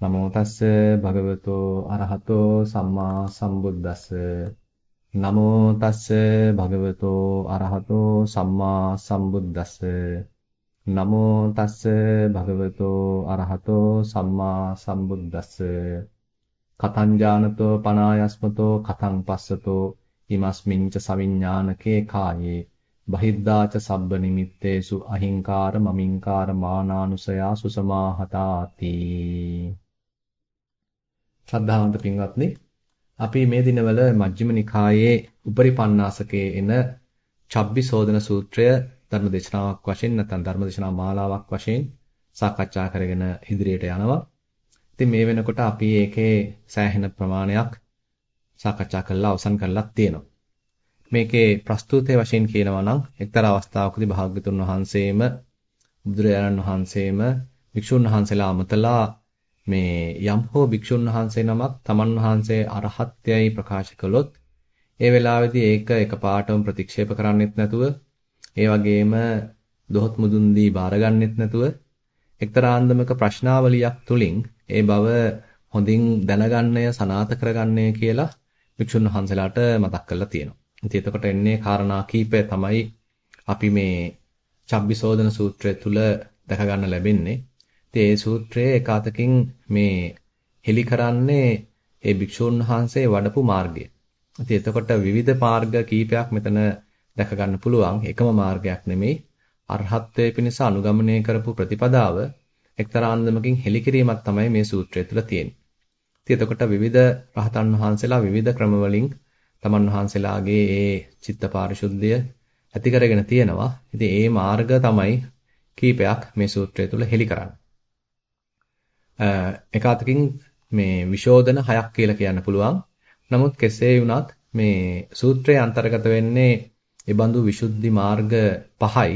නමෝ තස්ස භගවතෝ අරහතෝ සම්මා සම්බුද්දස්ස. නමෝ තස්ස භගවතෝ අරහතෝ සම්මා සම්බුද්දස්ස. නමෝ තස්ස භගවතෝ අරහතෝ සම්මා සම්බුද්දස්ස. කතං ඥානතෝ පනායස්මතෝ කතං පස්සතෝ ඉමස්මින්ච සවිඥානකේ කායේ බහිද්ධාච සබ්බ නිමිත්තේසු අහිංකාර මමින්කාර මානානුසයා සුසමාහතාති. ශ්‍රද්ධාවන්ත පින්වත්නි අපි මේ දිනවල මජ්ක්‍ධිම නිකායේ උපරිපන්නාසකයේ එන චබ්බිසෝදන සූත්‍රය ධර්ම දේශනාවක් වශයෙන් නැත්නම් ධර්ම දේශනා මාලාවක් වශයෙන් සාකච්ඡා කරගෙන ඉදිරියට යනවා. ඉතින් මේ වෙනකොට අපි ඒකේ සෑහෙන ප්‍රමාණයක් සාකච්ඡා කරලා අවසන් කරලා තියෙනවා. මේකේ ප්‍රස්තුතයේ වශයෙන් කියනවා නම් එක්තරා අවස්ථාවකදී භාග්‍යතුන් වහන්සේම බුදුරජාණන් වහන්සේම වික්ෂුන් වහන්සේලා අමතලා මේ යම් හෝ භික්ෂුන් වහන්සේ නමක් තමන් වහන්සේ අරහත්යයි ප්‍රකාශ කළොත් ඒ වෙලාවේදී ඒක එකපාරටම ප්‍රතික්ෂේප කරන්නෙත් නැතුව ඒ වගේම දොහොත් මුදුන් දී බාරගන්නෙත් නැතුව එක්තරා අන්දමක ප්‍රශ්නාවලියක් තුලින් ඒ බව හොඳින් දැනගන්නය සනාත කරගන්නය කියලා වික්ෂුන් වහන්සේලාට මතක් කරලා තියෙනවා. ඉතින් එතකොට එන්නේ කාරණා කීපය තමයි අපි මේ චබ්බිසෝදන සූත්‍රය තුල දැක ගන්න ලැබෙන්නේ. ඉතින් ඒ සූත්‍රයේ එකාතකින් මේ හෙලි කරන්නේ ඒ භික්ෂුන් වහන්සේ වඩපු මාර්ගය. ඉතින් එතකොට විවිධ මාර්ග කීපයක් මෙතන දැක ගන්න පුළුවන්. එකම මාර්ගයක් නෙමෙයි. අරහත්ත්වයේ පිණිස අනුගමනය කරපු ප්‍රතිපදාව එක්තරා අන්දමකින් හෙලි කිරීමක් තමයි මේ සූත්‍රය තුළ තියෙන්නේ. ඉතින් එතකොට විවිධ රහතන් වහන්සේලා විවිධ ක්‍රමවලින් තමන් වහන්සේලාගේ ඒ චිත්ත පාරිශුද්ධිය ඇති කරගෙන තියෙනවා. ඉතින් ඒ මාර්ග තමයි කීපයක් මේ සූත්‍රය තුළ හෙලි කරන්නේ. එක අතකින් මේ විශෝධන හයක් කියලා කියන්න පුළුවන්. නමුත් කෙසේ වුණත් මේ සූත්‍රයේ අන්තර්ගත වෙන්නේ ඒ බඳු විසුද්ධි මාර්ග පහයි.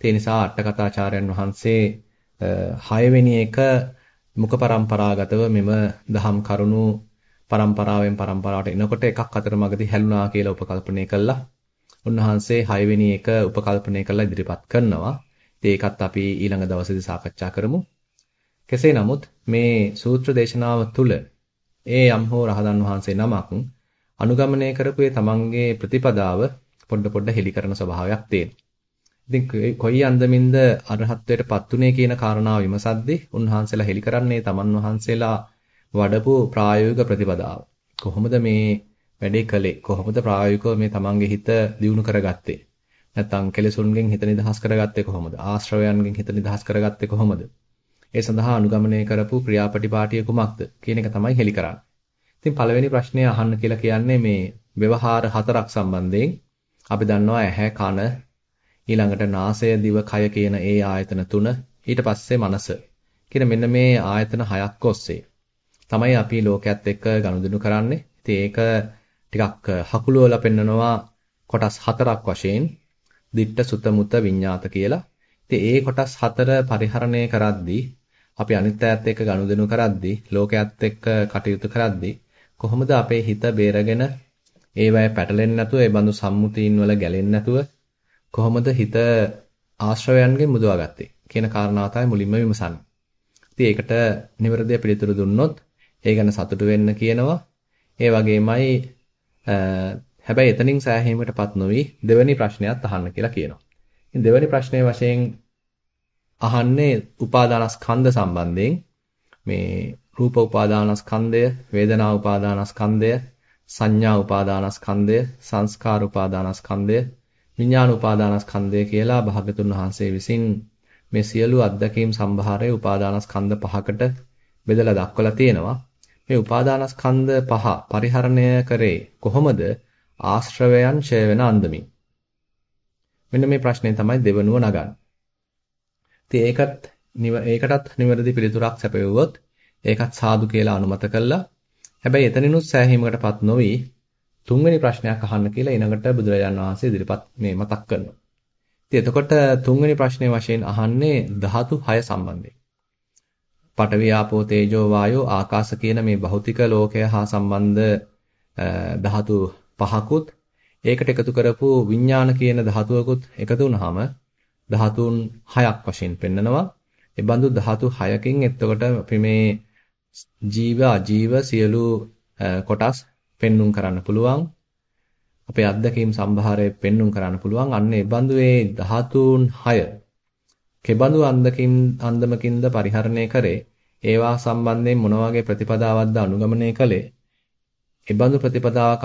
ඒ නිසා අටකථාචාර්යන් වහන්සේ 6 වෙනි එක මුඛ પરම්පරාගතව මෙම දහම් කරුණු પરම්පරාවෙන් પરම්පරාවට එනකොට එකක් අතරමඟදී හැලුණා කියලා උපකල්පනය කළා. උන්වහන්සේ 6 වෙනි එක උපකල්පනය කළා ඉදිරිපත් කරනවා. ඒකත් අපි ඊළඟ දවසේදී සාකච්ඡා කරමු. කෙසේ නමුත් මේ සූත්‍ර දේශනාව තුළ ඒ යම් හෝ රහතන් වහන්සේ නමක් අනුගමනය කරපු ඒ තමන්ගේ ප්‍රතිපදාව පොඩ පොඩ හෙලි කරන ස්වභාවයක් තියෙනවා. ඉතින් කොයි අන්දමින්ද අරහත්ත්වයට පත්ුනේ කියන කාරණාව විමසද්දී උන්වහන්සේලා හෙලි කරන්නේ තමන් වහන්සේලා වඩපු ප්‍රායෝගික ප්‍රතිපදාව. කොහොමද මේ වැඩේ කළේ? කොහොමද ප්‍රායෝගිකව මේ තමන්ගේ හිත දියුණු කරගත්තේ? නැත්නම් කෙලෙසුන්ගෙන් හිත නිදහස් කරගත්තේ කොහොමද? ආශ්‍රවයන්ගෙන් හිත නිදහස් කරගත්තේ කොහොමද? ඒ සඳහා අනුගමනය කරපු ක්‍රියාපටිපාටිය කුමක්ද කියන එක තමයි හෙලි කරන්නේ. ඉතින් පළවෙනි ප්‍රශ්නය අහන්න කියලා කියන්නේ මේ ව්‍යවහාර හතරක් සම්බන්ධයෙන් අපි දන්නවා ඇහැ කන ඊළඟට නාසය දිව කය කියන ඒ ආයතන තුන ඊට පස්සේ මනස කියන මෙන්න මේ ආයතන හයක් ඔස්සේ තමයි අපි ලෝකයේත් එක්ක ගනුදෙනු කරන්නේ. ඉතින් ඒක ටිකක් හකුලුවලා පෙන්නනවා කොටස් හතරක් වශයෙන් දිට්ඨ සුත මුත විඤ්ඤාත කියලා. ඉතින් ඒ කොටස් හතර පරිහරණය කරද්දී අපි අනිත් ඈත් එක්ක ගනුදෙනු කරද්දී ලෝකයේත් එක්ක කටයුතු කරද්දී කොහොමද අපේ හිත බේරගෙන ඒවැය පැටලෙන්නේ නැතුව ඒ බඳු සම්මුතීන් වල ගැලෙන්නේ නැතුව කොහොමද හිත ආශ්‍රවයන්ගෙන් මුදවාගත්තේ කියන කාරණාව තමයි මුලින්ම විමසන්නේ. ඉතින් ඒකට නිවැරදිව පිළිතුරු දුන්නොත් ඒ ගැන සතුටු වෙන්න කියනවා. ඒ වගේමයි හැබැයි එතනින් සෑහීමකටපත් නොවි දෙවෙනි ප්‍රශ්නයත් අහන්න කියලා කියනවා. ඉතින් දෙවෙනි ප්‍රශ්නයේ වශයෙන් අහන්නේ උපාදානස්කන්ධ සම්බන්ධයෙන් මේ රූප උපාදානස්කන්ධය, වේදනා උපාදානස්කන්ධය, සංඥා උපාදානස්කන්ධය, සංස්කාර උපාදානස්කන්ධය, විඥාන උපාදානස්කන්ධය කියලා භාගතුන් වහන්සේ විසින් මේ සියලු අත්දැකීම් සම්භාරයේ උපාදානස්කන්ධ පහකට බෙදලා දක්වලා තියෙනවා. මේ උපාදානස්කන්ධ පහ පරිහරණය කරේ කොහොමද ආශ්‍රවයන් ඡය වෙන අන්දමින්. මෙන්න මේ ප්‍රශ්නේ තමයි දෙවනුව නගන්නේ. ඉතින් ඒකත් ඒකටත් නිවැරදි පිළිතුරක් සැපයුවොත් ඒකත් සාදු කියලා අනුමත කළා. හැබැයි එතනිනුත් සෑහීමකටපත් නොවි තුන්වෙනි ප්‍රශ්නයක් අහන්න කියලා ඊළඟට බුදුරජාණන් වහන්සේ ඉදිරිපත් මේ මතක් කරනවා. ඉතින් එතකොට තුන්වෙනි ප්‍රශ්නේ වශයෙන් අහන්නේ ධාතු 6 සම්බන්ධයෙන්. පඨවි ආපෝ තේජෝ වායෝ ආකාශ කියන මේ භෞතික ලෝකය හා සම්බන්ධ ධාතු පහකුත් ඒකට එකතු කරපු විඥාන කියන ධාතුවකුත් එකතු වුනහම ධාතුන් 6ක් වශයෙන් පෙන්නනවා. ඒ බඳු ධාතු 6කින් එතකොට අපි මේ ජීව අජීව සියලු කොටස් පෙන්눔 කරන්න පුළුවන්. අපේ අත්දැකීම් සම්භාරය පෙන්눔 කරන්න පුළුවන්. අන්න ඒ බඳු ඒ ධාතුන් 6 කෙබඳු අන්දකින් අන්දමකින්ද පරිහරණය කරේ ඒවා සම්බන්ධයෙන් මොන වගේ ප්‍රතිපදාවක්ද අනුගමනය කළේ ඒ බඳු ප්‍රතිපදාවක්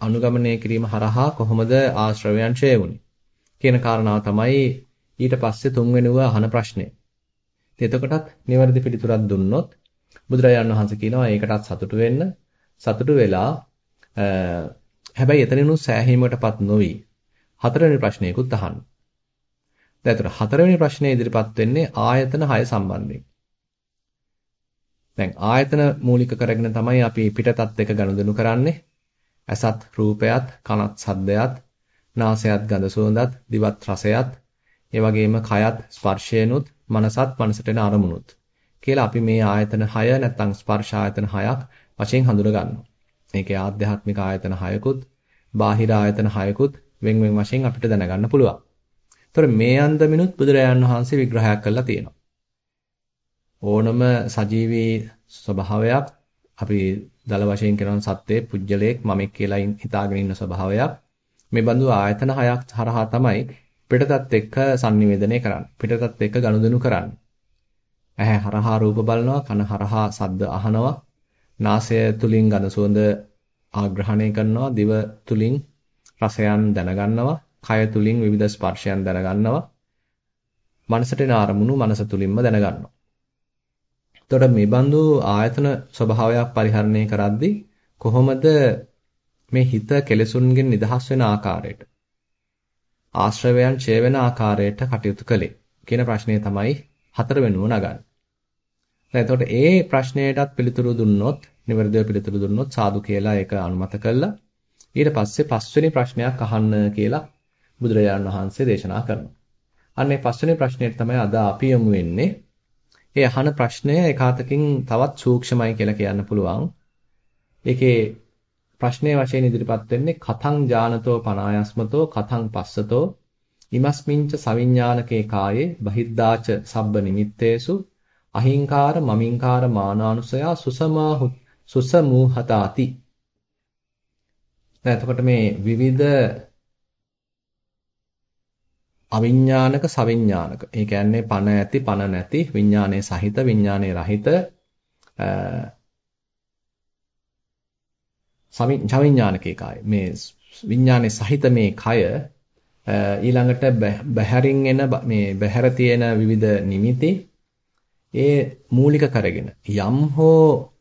අනුගමනය කිරීම හරහා කොහොමද ආශ්‍රවයන් ඡය වුනේ කියන කාරණාව තමයි ඊට පස්සේ තුන්වෙනිව අහන ප්‍රශ්නේ. ඉතින් එතකොටත් නිවැරදි පිළිතුරක් දුන්නොත් බුදුරජාණන් වහන්සේ කියනවා ඒකටත් සතුටු වෙන්න. සතුටු වෙලා හැබැයි එතනිනුත් සෑහීමකටපත් නොවි හතරවෙනි ප්‍රශ්නයකුත් අහන්න. දැන් ඒතර හතරවෙනි ප්‍රශ්නේ ඉදිරිපත් වෙන්නේ ආයතන 6 සම්බන්ධයෙන්. දැන් ආයතන මූලික කරගෙන තමයි අපි පිටතත් එක ගනුදෙනු කරන්නේ. ඇසත් රූපයත්, කනත් සද්දයත්, නාසයත් ගඳ සුවඳත්, දිවත් රසයත්, ඒ වගේම කයත් ස්පර්ශයනුත්, මනසත් මනසට එන අරමුණුත් කියලා අපි මේ ආයතන 6 නැත්නම් ස්පර්ශ ආයතන 6ක් වශයෙන් හඳුන ගන්නවා. මේකේ ආධ්‍යාත්මික ආයතන 6කුත්, බාහිර ආයතන 6කුත් වෙන් වෙන වශයෙන් අපිට දැනගන්න පුළුවන්. ඒතර මේ අන්දමිනුත් බුදුරජාණන් වහන්සේ විග්‍රහයක් කරලා තියෙනවා. ඕනම සජීවී ස්වභාවයක් අපි දල වශයෙන් කරන සත්වයේ පුජ්‍යලයක් මමෙක් කියලා හිතාගෙන ඉන්න ස්වභාවයක් මේ බඳු ආයතන හයක් හරහා තමයි පිටතත් එක්ක sannivedanaya කරන්නේ. පිටතත් එක්ක ගනුදෙනු කරන්නේ. ඇහැ හරහා රූප බලනවා, කන හරහා ශබ්ද අහනවා, නාසය තුලින් ගඳ සුවඳ ආග්‍රහණය කරනවා, දිව තුලින් රසයන් දැනගන්නවා, කය තුලින් විවිධ ස්පර්ශයන් දැනගන්නවා. මනසට එන අරමුණු මනස තුලින්ම දැනගන්නවා. එතකොට මේ බඳු ආයතන ස්වභාවයක් පරිහරණය කරද්දී කොහොමද මේ හිත කෙලෙසුන්ගෙන් නිදහස් වෙන ආකාරයට ආශ්‍රවයන් ඡය වෙන ආකාරයට කටයුතු කළේ කියන ප්‍රශ්නය තමයි හතරවෙනුව නගන්නේ. දැන් එතකොට ඒ ප්‍රශ්නයටත් පිළිතුරු දුන්නොත්, නිවැරදිව පිළිතුරු දුන්නොත් සාදු කියලා ඒක අනුමත කළා. ඊට පස්සේ පස්වෙනි ප්‍රශ්නයක් අහන්න කියලා බුදුරජාණන් වහන්සේ දේශනා කරනවා. අන්න ඒ පස්වෙනි ප්‍රශ්නයට තමයි අද අපි යමු වෙන්නේ. ඒ අහන ප්‍රශ්නය එකාතකින් තවත් සූක්ෂමයි කියලා කියන්න පුළුවන්. ඒකේ ප්‍රශ්නයේ වශයෙන් ඉදිරිපත් වෙන්නේ කතං ඥානතෝ පනායස්මතෝ කතං පස්සතෝ ඉමස්මින්ච සවිඥානකේ කායේ බහිද්දාච සබ්බ නිමිත්තේසු අහිංකාර මමින්කාර මානානුසයා සුසමාහු සුසමූහතාති. දැන් එතකොට මේ විවිධ අවිඥානික සවිඥානික. ඒ කියන්නේ පණ ඇති පණ නැති විඥානයේ සහිත විඥානයේ රහිත සවිඥානිකේ කාය. මේ විඥානයේ සහිත මේ කය ඊළඟට බහැරින් එන මේ බහැර තියෙන විවිධ නිමිති ඒ මූලික කරගෙන යම් හෝ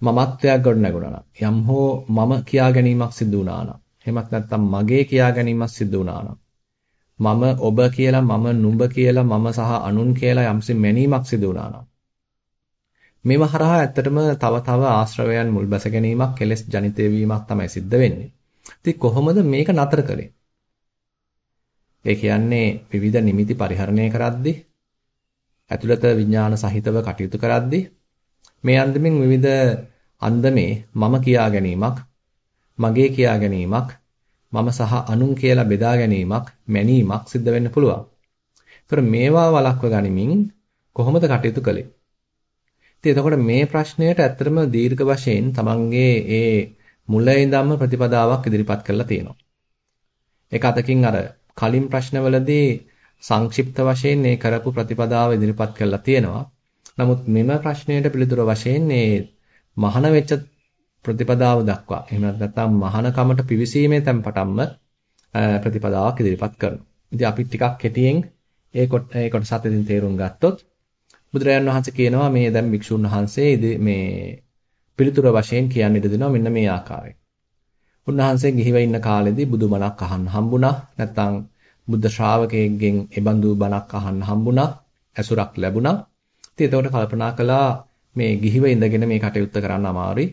මමත්වයක් ගොඩ නැගුණා යම් හෝ මම කියා ගැනීමක් සිදු වුණා නම් එහෙමත් නැත්නම් මගේ කියා ගැනීමක් සිදු වුණා නම් මම ඔබ කියලා මම නුඹ කියලා මම සහ අනුන් කියලා යම්සි මැනීමක් සිදු වුණා නම් මේව හරහා ඇත්තටම තව තව ආශ්‍රවයන් මුල් බැස ගැනීමක් කෙලෙස් ජනිත වීමක් තමයි සිද්ධ වෙන්නේ. ඉතින් කොහොමද මේක නතර කළේ? ඒ කියන්නේ විවිධ නිමිති පරිහරණය කරද්දී ඇතුළත විඥාන සහිතව කටයුතු කරද්දී මේ අන්දමින් විවිධ අන්දමේ මම කියා ගැනීමක් මගේ කියා ගැනීමක් මම සහ අනුන් කියලා බෙදා ගැනීමක් මැනීමක් සිද්ධ වෙන්න පුළුවන්. ඒතර මේවා වළක්ව ගනිමින් කොහොමද කටයුතු කළේ? ඉතින් එතකොට මේ ප්‍රශ්නයට ඇත්තටම දීර්ඝ වශයෙන් තමන්ගේ ඒ මුලින් ඉඳන්ම ප්‍රතිපදාවක් ඉදිරිපත් කරලා තියෙනවා. ඒක අතකින් අර කලින් ප්‍රශ්නවලදී සංක්ෂිප්ත වශයෙන් මේ කරපු ප්‍රතිපදාව ඉදිරිපත් කරලා තියෙනවා. නමුත් මෙම ප්‍රශ්නයට පිළිතුර වශයෙන් මේ මහාන වෙච්ච ප්‍රතිපදාව දක්වා එහෙම නැත්නම් මහානකමට පිවිසීමේ තැන් පටන්ම ප්‍රතිපදාවක් ඉදිරිපත් කරනවා. ඉතින් අපි ටිකක් කෙටියෙන් ඒ කොටසත් ඉදින් තේරුම් ගත්තොත් බුදුරජාණන් වහන්සේ කියනවා මේ දැන් භික්ෂුන් වහන්සේ මේ පිළිතුර වශයෙන් කියන්න ඉඩ දෙනවා මෙන්න මේ ආකාරයෙන්. උන්වහන්සේ ගිහිව ඉන්න කාලෙදී බුදු බණක් අහන්න හම්බුණා. නැත්නම් බුද්ධ ශ්‍රාවකයෙක්ගෙන් එබඳු බණක් අහන්න හම්බුණා. ඇසුරක් ලැබුණා. ඉතින් එතකොට කල්පනා කළා මේ ගිහිව ඉඳගෙන මේ කටයුත්ත කරන්න අමාරුයි.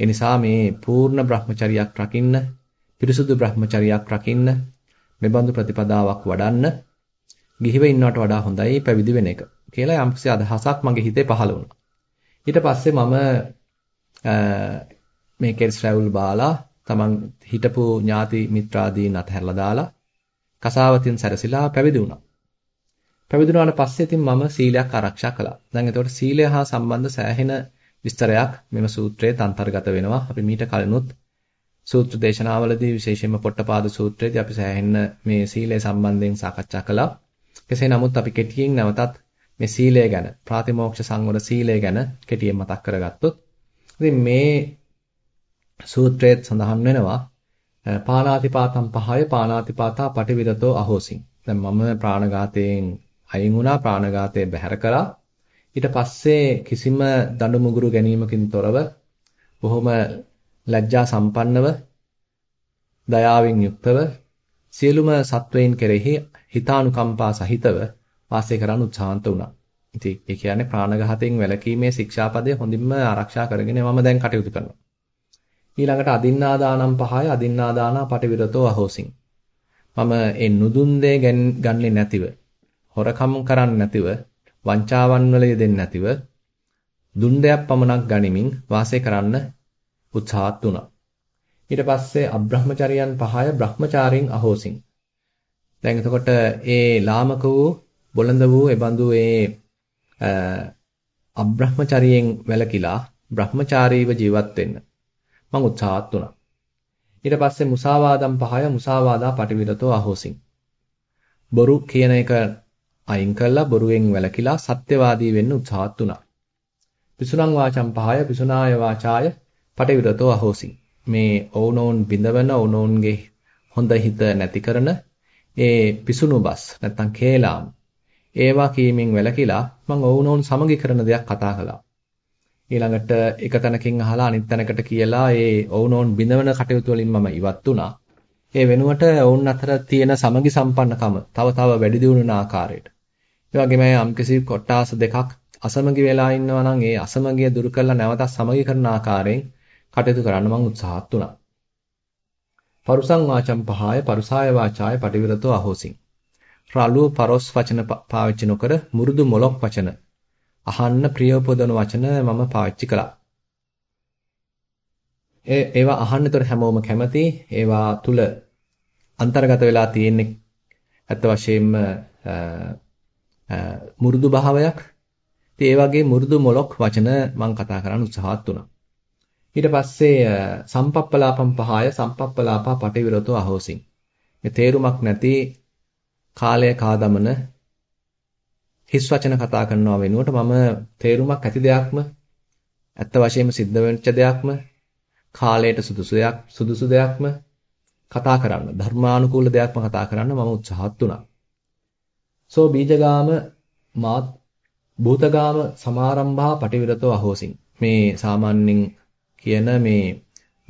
ඒ නිසා මේ පූර්ණ බ්‍රහ්මචරියක් රකින්න, පිරිසුදු බ්‍රහ්මචරියක් රකින්න, මෙබඳු ප්‍රතිපදාවක් වඩන්න ගිහිව ඉන්නවට වඩා හොඳයි පැවිදි වෙන එක. කියලා යම්කිසි අදහසක් මගේ හිතේ පහළ වුණා. ඊට පස්සේ මම මේ කෙල්ස් රැවුල් බාලා තමන් හිටපු ඥාති මිත්‍රාදීන් අතහැරලා දාලා කසාවතින් සැරසිලා පැවිදි වුණා. පැවිදුණාට පස්සේ ඉතින් මම සීලයක් ආරක්ෂා කළා. දැන් එතකොට සීලය හා සම්බන්ධ සෑහෙන විස්තරයක් මෙම සූත්‍රයේ අන්තර්ගත වෙනවා. අපි මීට කලිනුත් සූත්‍ර දේශනාවලදී විශේෂයෙන්ම පොට්ටපාද සූත්‍රයේදී අපි සෑහෙන්න මේ සීලය සම්බන්ධයෙන් සාකච්ඡා කළා. කෙසේ නමුත් අපි කෙටියෙන් නැවතත් මේ සීලය ගැන, ප්‍රාතිමෝක්ෂ සංවර සීලය ගැන කෙටියෙන් මතක් කරගත්තොත් ඉතින් මේ සූත්‍රයේ සඳහන් වෙනවා පාණාතිපාතම් පහය පාණාතිපාතා පටිවිරතෝ අහෝසින්. දැන් මම ප්‍රාණඝාතයෙන් අයින් වුණා ප්‍රාණඝාතය බැහැර කළා. ඊට පස්සේ කිසිම දඬු මුගුරු ගැනීමකින් තොරව බොහොම ලැජ්ජා සම්පන්නව දයාවෙන් යුක්තව සියලුම සත්වයින් කෙරෙහි හිතානුකම්පා සහිතව වාසය කරන්න උත්සාහන්ත වුණා. ඉතින් ඒ කියන්නේ ප්‍රාණඝාතයෙන් වැළකීමේ ශික්ෂාපදය හොඳින්ම ආරක්ෂා කරගෙන මම දැන් කටයුතු කරනවා. ඊළඟට අදින්නා දානම් පහය අදින්නා දානා පටිවිරතෝ අහෝසින්. මම ඒ නුදුන් දේ ගන්නේ නැතිව, හොරකම් කරන්නේ නැතිව, වංචාවන් වල යෙදෙන්නේ නැතිව දුන් දෙයක් පමණක් ගනිමින් වාසය කරන්න උත්සාහත් වුණා. ඊට පස්සේ අබ්‍රහ්මචරියන් පහය බ්‍රහ්මචාරින් අහෝසින්. දැන් එතකොට ඒ ලාමක වූ බොළඳ වූ එබඳු ඒ අබ්‍රහ්මචරියෙන් වැළකීලා බ්‍රහ්මචාරීව ජීවත් වෙන්න මම උත්සාහත් වුණා. ඊට පස්සේ මුසාවාදම් පහය මුසාවාදා පටිවිරතෝ අහෝසින්. බොරු කියන එක අයින් කළා බොරුවෙන් වැළකීලා සත්‍යවාදී වෙන්න උත්සාහත් වුණා. පිසුණං වාචම් පහය පිසුනාය වාචාය පටිවිරතෝ අහෝසින්. මේ ඕනෝන් බිඳවන ඕනෝන්ගේ හොඳ හිත නැති කරන ඒ පිසුණු බස් නැත්තම් කේලාම් ඒවා කීමෙන් වැළකීලා මම ඔවුනොවුන් සමගි කරන දෙයක් කතා කළා. ඊළඟට එක තැනකින් අහලා අනිත් තැනකට කියලා ඒ ඔවුනොවුන් බිඳවන කටයුතු වලින් මම ඉවත් වුණා. ඒ වෙනුවට ඔවුන් අතර තියෙන සමගි සම්පන්නකම තව තව වැඩි දියුණු වෙන ආකාරයට. ඒ වගේම යම්කිසි කොටාස දෙකක් අසමගි වෙලා ඉන්නවා නම් ඒ අසමගිය දුරු කරලා නැවතත් සමගි කරන ආකාරයෙන් කටයුතු කරන්න මම උත්සාහත් වුණා. පරුසං වාචම් පහය පරුසාය වාචාය පටිවිරතෝ අහෝසින් රළු පරොස් වචන පාවිච්චි නොකර මුරුදු මොලොක් වචන අහන්න ප්‍රිය උපදවන වචන මම පාවිච්චි කළා. ඒ ඒවා අහන්නතර හැමෝම කැමති. ඒවා තුල අන්තර්ගත වෙලා තියෙන්නේ ඇත්ත වශයෙන්ම මුරුදු භාවයක්. ඉතින් ඒ වගේ මුරුදු මොලොක් වචන මම කතා කරන්න උත්සාහත් වුණා. ඊට පස්සේ සම්පප්පලාපම් පහය සම්පප්පලාපා පටිවිරතෝ අහෝසින්. මේ තේරුමක් නැති කාලය කාදමන හිස් වචන කතා කරනවා වෙනුවට මම තේරුමක් ඇති දෙයක්ම ඇත්ත වශයෙන්ම සිද්ධ වෙච්ච දෙයක්ම කාලයට සුදුසු දෙයක් සුදුසු දෙයක්ම කතා කරන්න ධර්මානුකූල දෙයක්ම කතා කරන්න මම උත්සාහත් වුණා. සෝ බීජගාම මාත් භූතගාම සමාරම්භා පටිවිරතෝ අහෝසින් මේ සාමාන්‍යයෙන් කියන මේ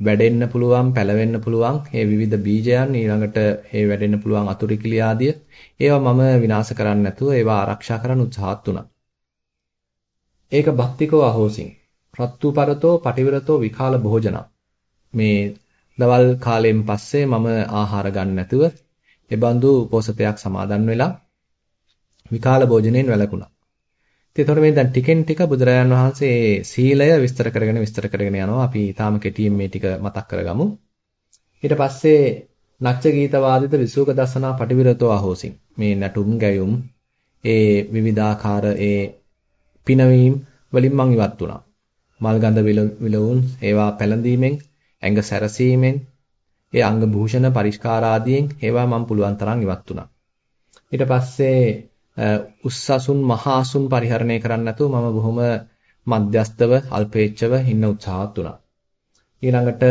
වැඩෙන්න පුළුවන්, පැලවෙන්න පුළුවන් මේ විවිධ බීජයන් ඊළඟට ඒ වැඩෙන්න පුළුවන් අතුරුකිලි ආදිය ඒවා මම විනාශ කරන්නේ නැතුව ඒවා ආරක්ෂා කරන්න උත්සාහත් වුණා. ඒක භක්තිකෝ අහෝසින්. රත්තු පරතෝ පටිවිරතෝ විකාල භෝජන. මේ දවල් කාලයෙන් පස්සේ මම ආහාර ගන්න නැතුව ඒ බඳු උපෝසතයක් සමාදන් වෙලා විකාල භෝජනයෙන් වැළකුණා. ඉතින් එතකොට මේ දැන් ටිකෙන් ටික බුදුරජාන් වහන්සේ සීලය විස්තර කරගෙන විස්තර කරගෙන යනවා. අපි ඊටාම කෙටියෙන් මේ ටික මතක් කරගමු. ඊට පස්සේ නච්ච ගීත වාදිත විසුක දසනා පටිවිරතෝ අහෝසින්. මේ නටුම් ගැයුම් ඒ විවිධාකාර ඒ පිනවීම් වලින් මං ඉවත් වුණා. මල් ගඳ විලවුන් ඒවා පැලඳීමෙන් ඇඟ සැරසීමෙන් ඒ අංග භූෂණ පරිස්කාර ආදියෙන් ඒවා මම පුළුවන් තරම් ඉවත් වුණා. ඊට පස්සේ උස්සසුන් මහාසුන් පරිහරණය කරන්න නැතුව මම බොහොම මධ්‍යස්තව අල්පේච්ඡව ඉන්න උත්සාහත් වුණා. ඊළඟට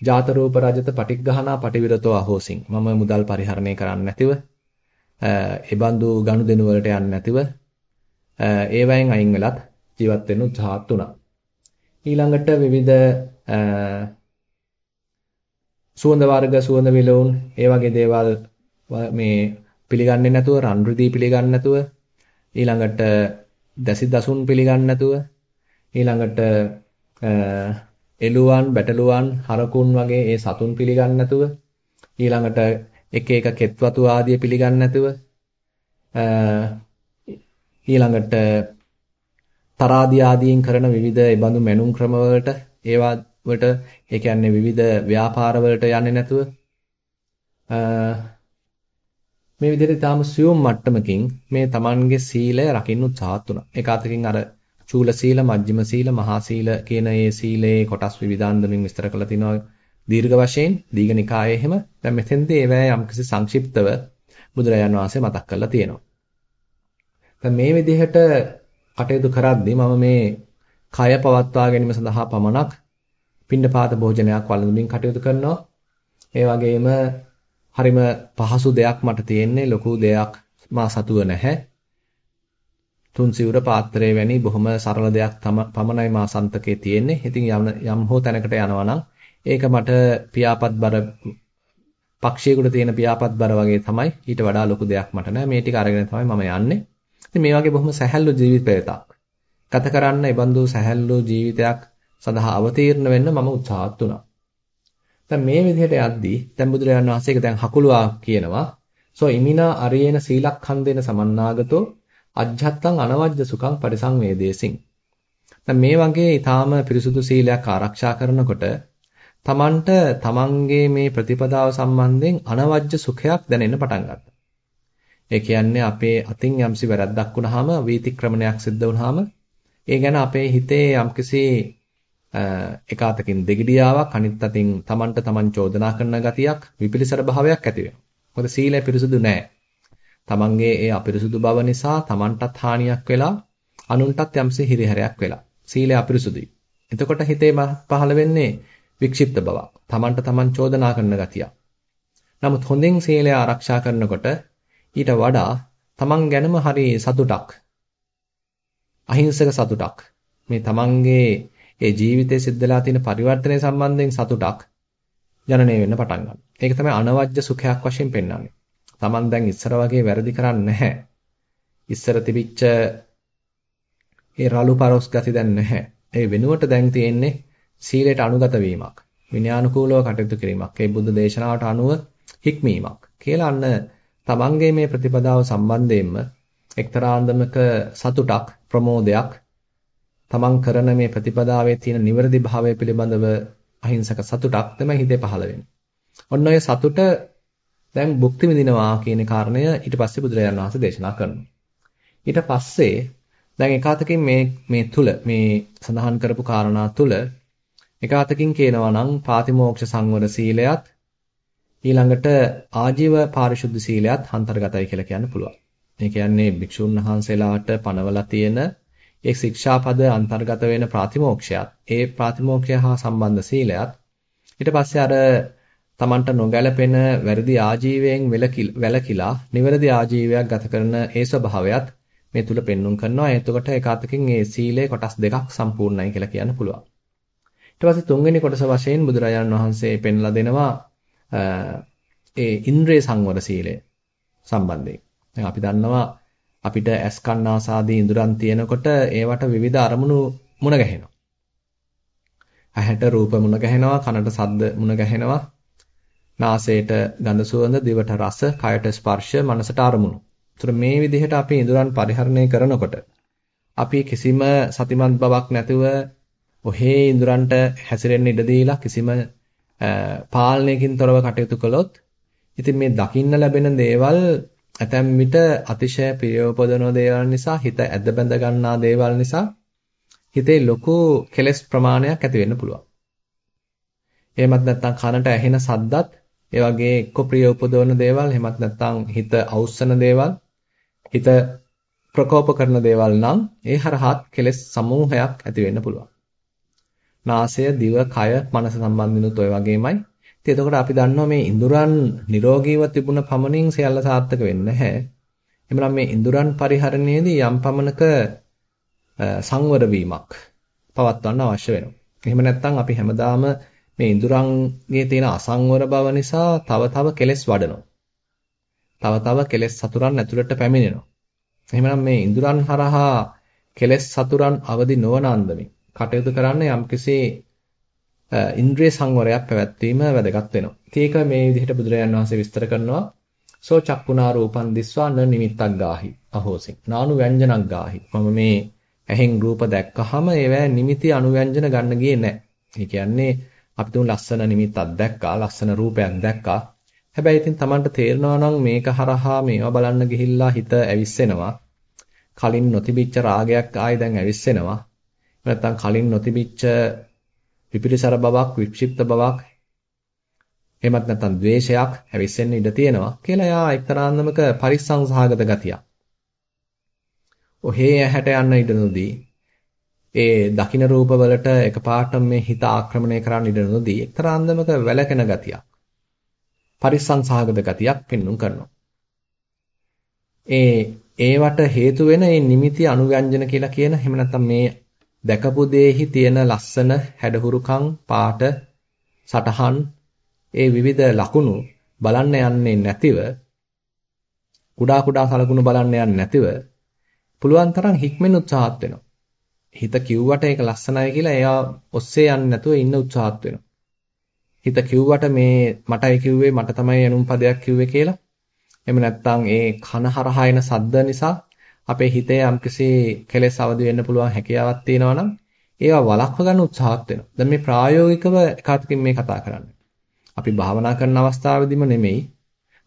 ජාත රූප රජත පටිග්ගහනා පටිවිරතෝ අහෝසින් මම මුදල් පරිහරණය කරන්නේ නැතිව ඒ බඳු ගනුදෙනු වලට යන්නේ නැතිව ඒවයින් අයින් වෙලත් ජීවත් වෙන්න උත්සාහත් වුණා. ඊළඟට විවිධ සුවඳ වර්ග සුවඳ විලවුන් ඒ වගේ දේවල් මේ පිළිගන්නේ නැතුව රන් රිදී පිළිගන්නේ නැතුව ඊළඟට දැසි දසුන් පිළිගන්නේ නැතුව ඊළඟට එළුවන් බැටළුවන් හරකුන් වගේ ඒ සතුන් පිළිගන්නේ නැතුව ඊළඟට එක එක කෙත්වතු ආදිය පිළිගන්නේ නැතුව ඊළඟට තරාදී ආදීන් කරන විවිධ ඒබඳු මැනුම් ක්‍රම වලට ඒවා වලට ඒ කියන්නේ විවිධ ව්‍යාපාර වලට යන්නේ නැතුව මේ විදිහට ඊටාම සියුම් මට්ටමකින් මේ Tamanගේ සීලය රකින්න උත්සාහත් වුණා. ඒක අතකින් අර චූල සීල, මජ්ක්‍ධිම සීල, මහා සීල කියන මේ සීලේ කොටස් විවිධාන්දමින් විස්තර කරලා තිනවා දීර්ඝ වශයෙන් දීඝනිකායේ එහෙම. දැන් මෙතෙන්දී ඒවැය යම්කිසි සංක්ෂිප්තව බුදුරජාන් වහන්සේ මතක් කරලා තියෙනවා. දැන් මේ විදිහට කටයුතු කරද්දී මම මේ කය පවත්වා ගැනීම සඳහා පමණක් පින්නපාත භෝජනයක් වළඳමින් කටයුතු කරනවා. ඒ වගේම හරිම පහසු දෙයක් මට තියෙන්නේ ලොකු දෙයක් මා සතුව නැහැ. තුන් සිවුර පාත්‍රය වැනි බොහොම සරල දෙයක් පමණයි මා සන්තකේ තියෙන්නේ. ඉතින් යම් යම් හෝ තැනකට යනවා නම් ඒක මට පියාපත් බර පක්ෂියෙකුට තියෙන පියාපත් බර වගේ තමයි. ඊට වඩා ලොකු දෙයක් මට නැහැ. මේ ටික අරගෙන තමයි මම යන්නේ. ඉතින් මේ වගේ බොහොම සැහැල්ලු ජීවිතයක් ගත කරන්න ඒ බඳු සැහැල්ලු ජීවිතයක් සඳහා අවතීර්ණ වෙන්න මම උත්සාහත් වුණා. දැන් මේ විදිහට යද්දී දැන් බුදුරජාණන් වහන්සේ ඒක දැන් හකුලුවා කියනවා. සෝ ඉමිනා අරියේන සීලක්ඛන්දේන සමන්නාගතෝ අජ්ජත්තං අනවජ්ජ සුඛං පරිසංවේදේසින්. දැන් මේ වගේ ඊටාම පිරිසුදු සීලයක් ආරක්ෂා කරනකොට තමන්ට තමන්ගේ මේ ප්‍රතිපදාව සම්බන්ධයෙන් අනවජ්‍ය සුඛයක් දැනෙන්න පටන් ගත්තා. ඒ කියන්නේ අපේ අතින් යම්සි වැරද්දක් වුණාම වීතික්‍රමණයක් සිද්ධ වුණාම ඒ ගැන අපේ හිතේ යම්කිසි එක අතකින් දෙගිඩියාවක් අනිත් අතින් තමන්ට තමන් චෝදනා කරන ගතියක් විපිලිසර භාවයක් ඇති වෙනවා. මොකද සීලය පිරිසුදු නැහැ. තමන්ගේ ඒ අපිරිසුදු බව නිසා තමන්ටත් හානියක් වෙලා අනුන්ටත් යම්සේ හිරිහැරයක් වෙලා. සීලය අපිරිසුදුයි. එතකොට හිතේ පහළ වෙන්නේ වික්ෂිප්ත බවක්. තමන්ට තමන් චෝදනා කරන ගතියක්. නමුත් හොඳින් සීලය ආරක්ෂා කරනකොට ඊට වඩා තමන් ගැනම හරි සතුටක් අහිංසක සතුටක් මේ තමන්ගේ ඒ ජීවිතයේ සිද්ධලා තියෙන පරිවර්තනය සම්බන්ධයෙන් සතුටක් ජනනය වෙන්න පටන් ගන්නවා. ඒක තමයි අනවජ්‍ය සුඛයක් වශයෙන් පෙන්වන්නේ. Taman දැන් ඉස්සර වගේ වැරදි කරන්නේ නැහැ. ඉස්සර තිබිච්ච ඒ රළු පරොස් ගති දැන් නැහැ. ඒ වෙනුවට දැන් තියෙන්නේ සීලයට අනුගත වීමක්. විනයානුකූලව කටයුතු කිරීමක්. ඒ බුද්ධ දේශනාවට අනුව හික්මීමක්. කියලා අන්න තමන්ගේ මේ ප්‍රතිපදාව සම්බන්ධයෙන්ම එක්තරා අන්දමක සතුටක් ප්‍රමෝදයක් තමන් කරන මේ ප්‍රතිපදාවේ තියෙන නිවැරදි භාවය පිළිබඳව අහිංසක සතුටක් තමයි හිතේ පහළ වෙන්නේ. ඔන්න ඔය සතුට දැන් භුක්ති විඳිනවා කියන කාරණය ඊට පස්සේ බුදුරජාණන් වහන්සේ දේශනා කරනවා. ඊට පස්සේ දැන් එකාතකින් මේ මේ තුල මේ සඳහන් කරපු කාරණා තුල එකාතකින් කියනවා නම් පාතිමෝක්ෂ සංවර සීලයත් ඊළඟට ආජීව පාරිශුද්ධ සීලයත් අන්තර්ගතයි කියලා කියන්න පුළුවන්. ඒ කියන්නේ භික්ෂුන් වහන්සේලාට පනවලා තියෙන ඒ ශික්ෂාපද අන්තර්ගත වෙන ප්‍රාතිමෝක්ෂයත් ඒ ප්‍රාතිමෝක්ෂය හා සම්බන්ධ සීලයත් ඊට පස්සේ අර තමන්ට නොගැලපෙන වැරදි ආජීවයෙන් වැළකීලා නිවැරදි ආජීවයක් ගත කරන ඒ ස්වභාවයත් මේ තුල පෙන්눔 කරනවා. එතකොට ඒකාතකින් මේ සීලේ කොටස් දෙකක් සම්පූර්ණයි කියලා කියන්න පුළුවන්. ඊට පස්සේ තුන්වෙනි කොටස වශයෙන් බුදුරජාණන් වහන්සේ පෙන්ලා දෙනවා ඒ ඉන්ද්‍රිය සංවර සීලය සම්බන්ධයෙන්. දැන් අපි දන්නවා අපිට ඇස් කන් ආසාදී ඉඳුරන් තියෙනකොට ඒවට විවිධ අරමුණු මුණ ගැහෙනවා. ඇහැට රූප මුණ ගැහෙනවා, කනට ශබ්ද මුණ ගැහෙනවා, නාසයට ගඳ සුවඳ, දිවට රස, කයට ස්පර්ශ, මනසට අරමුණු. ඒතර මේ විදිහට අපි ඉඳුරන් පරිහරණය කරනකොට අපි කිසිම සතිමත් බවක් නැතුව ඔහේ ඉඳුරන්ට හැසිරෙන්න ඉඩ දීලා කිසිම පාලනයකින් තොරව කටයුතු කළොත් ඉතින් මේ දකින්න ලැබෙන දේවල් ඇතැම් විට අතිශය ප්‍රියෝපදන දේවල් නිසා හිත ඇද බැඳ ගන්නා දේවල් නිසා හිතේ ලොකු කෙලස් ප්‍රමාණයක් ඇති වෙන්න පුළුවන්. එහෙමත් නැත්නම් කනට ඇහෙන සද්දත් ඒ වගේ එක්ක ප්‍රිය උපදවන දේවල් එහෙමත් නැත්නම් හිත අවුස්සන දේවල් හිත ප්‍රකෝප කරන දේවල් නම් ඒ හරහාත් කෙලස් සමූහයක් ඇති වෙන්න පුළුවන්. නාසය, දිව, කය, මනස සම්බන්ධිනුත් ඔය වගේමයි. ඉතින් එතකොට අපි දන්නවා මේ ඉඳුරන් නිරෝගීව තිබුණ පමණින් සියල්ල සාර්ථක වෙන්නේ නැහැ. එමනම් මේ ඉඳුරන් පරිහරණයේදී යම් පමණක සංවර වීමක් පවත්වන්න අවශ්‍ය වෙනවා. එහෙම නැත්නම් අපි හැමදාම මේ ඉඳුරන්ගේ තියෙන අසංවර බව නිසා තව තව කෙලෙස් වඩනවා. තව තව කෙලෙස් සතුරන් ඇතුළට පැමිණෙනවා. එහෙමනම් මේ ඉඳුරන් හරහා කෙලෙස් සතුරන් අවදි නොවන අන්දමින් කටයුතු කරන්න යම්කිසි ඉන්ද්‍රිය සංවරයක් පැවැත්වීම වැදගත් වෙනවා. ඒක මේ විදිහට බුදුරජාන් වහන්සේ විස්තර කරනවා. සෝ චක්කුණා රූපං දිස්වා න නිමිත්තක් ගාහි. අහෝසින්. නානු ව්‍යංජනක් ගාහි. මම මේ ඇහෙන් රූප දැක්කහම ඒවැ නිමිති අනුව්‍යංජන ගන්න ගියේ නැහැ. ඒ කියන්නේ අපි තුන් ලස්සන නිමිත්තක් දැක්කා, ලස්සන රූපයක් දැක්කා. හැබැයි ඉතින් Tamanට තේරෙනවා නම් මේක හරහා මේවා බලන්න ගිහිල්ලා හිත ඇවිස්සෙනවා. කලින් නොතිබිච්ච රාගයක් ආයි දැන් ඇවිස්සෙනවා. නැත්තම් කලින් නොතිබිච්ච විපිරිසර බවක්, වික්ෂිප්ත බවක් එහෙමත් නැත්නම් ද්වේෂයක් ඇවිස්සෙන්න ඉඩ තියෙනවා කියලා එයා එක්තරාන්දමක පරිසංසහගත ගතියක්. ඔහේ ඇහැට යන්න ඉඩ නොදී ඒ දකින්න රූපවලට එකපාරට මේ හිත ආක්‍රමණය කරන්න ඉඩ නොදී එක්තරාන්දමක වැළකෙන ගතියක්. පරිසංසහගත ගතියක් පෙන්눔 කරනවා. ඒ ඒවට හේතු වෙන මේ නිමිති අනුව්‍යංජන කියලා කියන එහෙම නැත්නම් මේ දැකපු දෙෙහි තියෙන ලස්සන හැඩහුරුකම් පාට සටහන් ඒ විවිධ ලකුණු බලන්න යන්නේ නැතිව කුඩා කුඩා සලකුණු බලන්න යන්නේ නැතිව පුළුවන් තරම් හික්මෙන් උත්සාහත් වෙනවා. හිත කිව්වට ඒක ලස්සනයි කියලා එයා ඔස්සේ යන්නේ නැතුව ඉන්න උත්සාහත් වෙනවා. හිත කිව්වට මේ මටයි කිව්වේ මට තමයි එනුම් පදයක් කිව්වේ කියලා. එහෙම නැත්නම් ඒ කන හරහා එන සද්ද නිසා අපේ හිතේ යම්කිසි කෙලෙස් අවදි වෙන්න පුළුවන් හැකියාවක් තියෙනවා නම් ඒවා වළක්ව ගන්න උත්සාහත් වෙනවා. දැන් මේ ප්‍රායෝගිකව එකwidehatකින් මේ කතා කරන්නේ. අපි භාවනා කරන අවස්ථාවේදීම නෙමෙයි.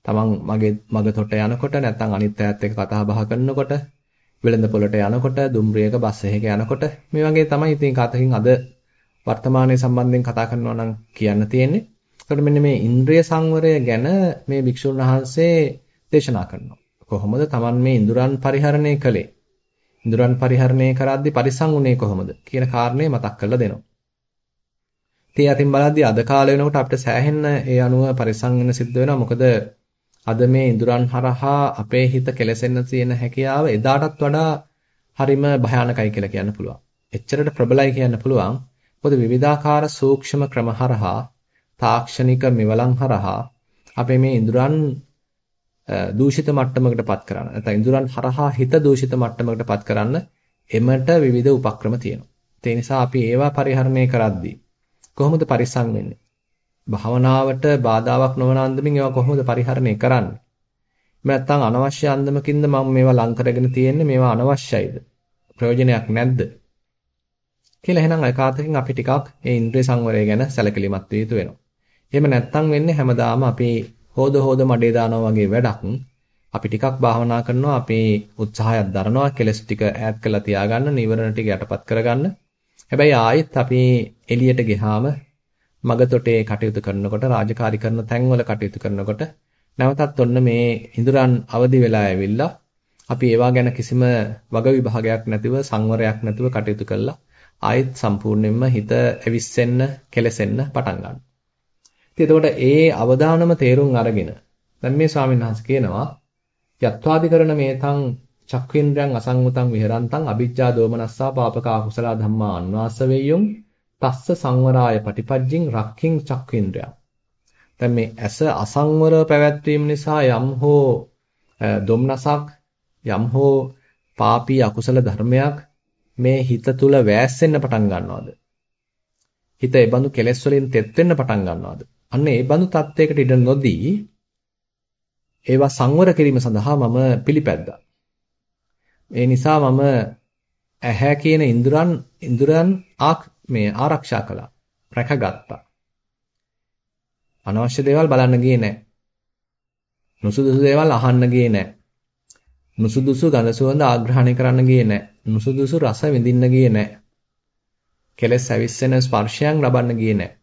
තමන් මගේ මග තොට යනකොට නැත්නම් අනිත් අයත් එක්ක කතා බහ කරනකොට වෙළඳ පොළට යනකොට දුම්රියක බස් එකක යනකොට මේ වගේ තමයි ඉතින් කතකින් අද වර්තමානයේ සම්බන්ධයෙන් කතා කරනවා නම් කියන්න තියෙන්නේ. එතකොට මෙන්න මේ ඉන්ද්‍රිය සංවරය ගැන මේ භික්ෂුන් වහන්සේ දේශනා කරනවා. කොහොමද Taman මේ ඉඳුරන් පරිහරණය කළේ? ඉඳුරන් පරිහරණය කරද්දී පරිසං උනේ කොහොමද කියන කාරණේ මතක් කරලා දෙනවා. ඉතින් අතින් බලද්දී අද කාලේ වෙනකොට අපිට සෑහෙන්න ඒ අනුව පරිසං වෙන සිද්ධ වෙනවා. මොකද අද මේ ඉඳුරන් හරහා අපේ හිත කෙලසෙන්න තියෙන හැකියාව එදාටත් වඩා හරිම භයානකයි කියලා කියන්න පුළුවන්. එච්චරට ප්‍රබලයි කියන්න පුළුවන්. මොකද විවිධාකාර සූක්ෂම ක්‍රම හරහා තාක්ෂණික මෙවලම් හරහා අපේ මේ ඉඳුරන් දූෂිත මට්ටමකටපත් කරන්න. නැත්නම් ඉඳුරන් හරහා හිත දූෂිත මට්ටමකටපත් කරන්න එමට විවිධ උපක්‍රම තියෙනවා. ඒ නිසා අපි ඒවා පරිහරණය කරද්දී කොහොමද පරිස්සම් වෙන්නේ? භාවනාවට බාධාවක් නොවන අන්දමින් ඒවා කොහොමද පරිහරණය කරන්නේ? නැත්නම් අනවශ්‍ය අන්දමකින්ද මම මේවා ලං කරගෙන තියෙන්නේ මේවා අනවශ්‍යයිද? ප්‍රයෝජනයක් නැද්ද? කියලා එහෙනම් අකාතකින් අපි ටිකක් ඒ ඉන්ද්‍රිය සංවරය ගැන සැලකිලිමත් විය යුතු වෙනවා. එහෙම නැත්නම් වෙන්නේ හැමදාම අපි හොද හොද මඩේ දානවා වගේ වැඩක්. අපි ටිකක් භාවනා කරනවා අපි උත්සාහයක් දරනවා කෙලස් ටික ඈත් කරලා තියාගන්න, නීවරණ ටික යටපත් කරගන්න. හැබැයි ආයෙත් අපි එළියට ගියාම මගතොටේ කටයුතු කරනකොට රාජකාරී කරන තැන්වල කටයුතු කරනකොට නැවතත් ඔන්න මේ ඉඳුරන් අවදි වෙලා ඇවිල්ලා අපි ඒවා ගැන කිසිම වග විභාගයක් නැතිව සංවරයක් නැතිව කටයුතු කළා ආයෙත් සම්පූර්ණයෙන්ම හිත ඇවිස්සෙන්න කෙලසෙන්න පටන් ගන්නවා. ඉතින් එතකොට ඒ අවදානම තේරුම් අරගෙන දැන් මේ ස්වාමීන් වහන්සේ කියනවා යත්වාදි කරන මේතං චක්කේන්ද්‍රයන් අසංගතං විහරන්තං අ비ජ්ජා දෝමනස්සා පාපක අකුසල ධම්මා අන්වාස වෙය්‍යොං තස්ස සංවරාය පටිපජ්ජින් රක්ඛින් චක්කේන්ද්‍රයන් දැන් මේ ඇස අසංවර පැවැත්වීම නිසා යම් හෝ දොම්නසක් යම් හෝ පාපී අකුසල ධර්මයක් මේ හිත තුල වැස්සෙන්න පටන් ගන්නවද? හිත ඒ බඳු කෙලෙස් වලින් තෙත් වෙන්න පටන් ගන්නවද? අන්න ඒ බඳු තත්වයකට ඉඩ නොදී ඒවා සංවර කිරීම සඳහා මම පිළිපැද්දා ඒ නිසා මම ඇහැ කියන ඉන්ද්‍රයන් ඉන්ද්‍රයන් මේ ආරක්ෂා කළා. රැකගත්තා. අනවශ්‍ය දේවල් බලන්න ගියේ නැහැ. නුසුදුසු දේවල් අහන්න ගියේ නැහැ. නුසුදුසු ගඳ සුවඳ ආග්‍රහණය කරන්න ගියේ නැහැ. නුසුදුසු රස විඳින්න ගියේ නැහැ. කෙලස් ඇවිස්සෙන ස්පර්ශයන් ලබන්න ගියේ නැහැ.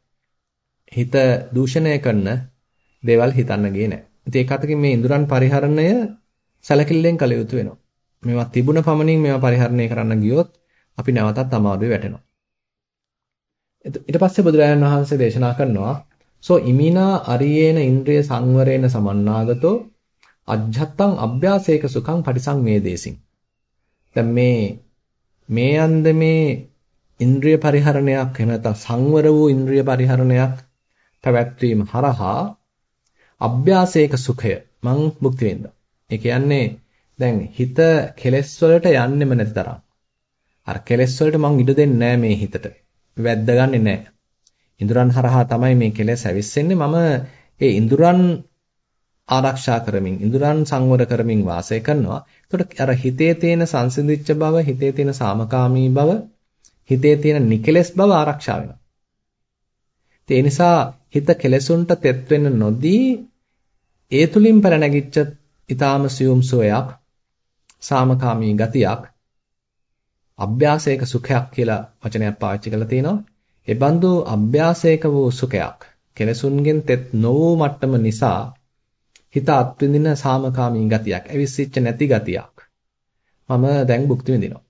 හිත දූෂණය කරන දේවල් හිතන්න ගියේ නැහැ. ඉතින් ඒක අතකින් මේ ඉඳුරන් පරිහරණය සැලකිල්ලෙන් කළ යුතු වෙනවා. මේවා තිබුණ පමණින් මේවා පරිහරණය කරන්න ගියොත් අපි නැවතත් අමාරුවේ වැටෙනවා. ඊට පස්සේ බුදුරජාණන් වහන්සේ දේශනා කරනවා සෝ ඉමිනා අරියේන ඉන්ද්‍රිය සංවරේන සමන්නාගතෝ අජ්ජත්තං අභ්‍යාසේක සුඛං පටිසංවේදේසින් දැන් මේ මේ අන්දමේ ඉන්ද්‍රිය පරිහරණයක් එහෙම නැත්නම් සංවර වූ ඉන්ද්‍රිය පරිහරණයක් පැවැත්වීම හරහා අභ්‍යාසේක සුඛය මං මුක්ති වෙන්නා. ඒ කියන්නේ දැන් හිත කෙලෙස් වලට යන්නෙම නැති තරම්. අර කෙලෙස් වලට මං ඉඩ දෙන්නේ නැහැ මේ හිතට. වැද්දගන්නේ නැහැ. ඉඳුරන් හරහා තමයි මේ කෙලෙස් ඇවිස්සෙන්නේ. මම ඒ ඉඳුරන් ආරක්ෂා කරමින්, ඉඳුරන් සංවර කරමින් වාසය කරනවා. එතකොට අර හිතේ තියෙන සංසිඳිච්ච බව, හිතේ තියෙන සාමකාමී බව, හිතේ තියෙන නිකලෙස් බව ආරක්ෂා වෙනවා. ඒ නිසා හිත කෙලෙසුන්ට තෙත් වෙන්න නොදී ඒ තුලින් පැනනැගිච්ච ඊ타ම සියුම් සෝයක් සාමකාමී ගතියක් අභ්‍යාසයක සුඛයක් කියලා වචනයක් පාවිච්චි කරලා තිනවා. ඒ බඳු අභ්‍යාසයක වූ සුඛයක් කෙලසුන්ගෙන් තෙත් නොවූ මට්ටම නිසා හිත අත්විඳින සාමකාමී ගතියක්, ඇවිස්සිච්ච නැති ගතියක්. මම දැන් භුක්ති විඳිනවා.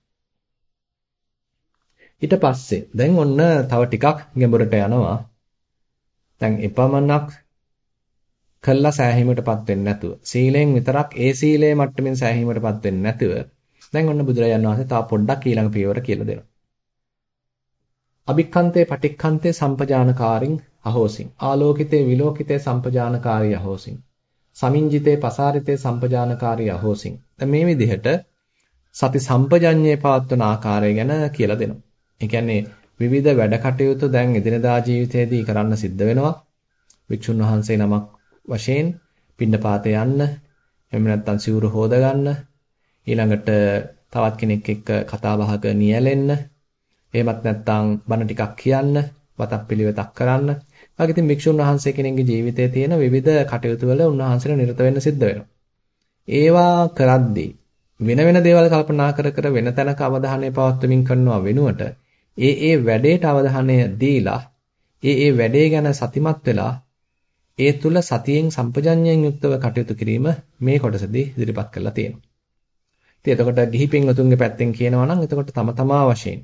ඊට පස්සේ දැන් ඔන්න තව ටිකක් ගැඹුරට යනවා. දැන් එපමණක් කළා සෑහීමටපත් වෙන්නේ නැතුව සීලෙන් විතරක් ඒ සීලයේ මට්ටමින් සෑහීමටපත් වෙන්නේ නැතුව දැන් ඔන්න බුදුරජාණන් වහන්සේ තව පොඩ්ඩක් ඊළඟ පියවර කියලා දෙනවා. අභික්ඛන්තේ පටික්ඛන්තේ සම්පජානකාරින් අහෝසින් ආලෝකිතේ විලෝකිතේ සම්පජානකාරී අහෝසින් සමින්ජිතේ පසාරිතේ සම්පජානකාරී අහෝසින් දැන් මේ විදිහට සති සම්පජඤ්ඤේ පවත්වන ආකාරය ගැන කියලා දෙනවා. ඒ කියන්නේ විවිධ වැඩ කටයුතු දැන් එදිනදා ජීවිතයේදී කරන්න සිද්ධ වෙනවා. වික්ෂුන් වහන්සේ නමක් වශයෙන් පින්නපාතේ යන්න, එහෙම නැත්නම් සිවුර හොද ගන්න, ඊළඟට තවත් කෙනෙක් එක්ක කතා බහක නියැලෙන්න, එහෙමත් නැත්නම් බණ ටිකක් කියන්න, වතක් පිළිවෙතක් කරන්න. වගේ ඉතින් වික්ෂුන් වහන්සේ කෙනෙක්ගේ ජීවිතයේ තියෙන විවිධ කටයුතු වල උන්වහන්සේලා නිරත වෙන්න සිද්ධ වෙනවා. ඒවා කරද්දී වෙන වෙන දේවල් කල්පනා කර කර වෙන තැනක අවධානය පවත්වමින් කරනවා වෙනුවට ඒ ඒ වැඩේට අවධානය දීලා ඒ ඒ වැඩේ ගැන සතිමත් වෙලා ඒ තුල සතියෙන් සම්පජඤ්ඤයෙන් යුක්තව කටයුතු කිරීම මේ කොටසදී ඉදිරිපත් කරලා තියෙනවා. ඉතින් එතකොට ගිහි පින්වතුන්ගේ පැත්තෙන් කියනවා නම් එතකොට තම තමා වශයෙන්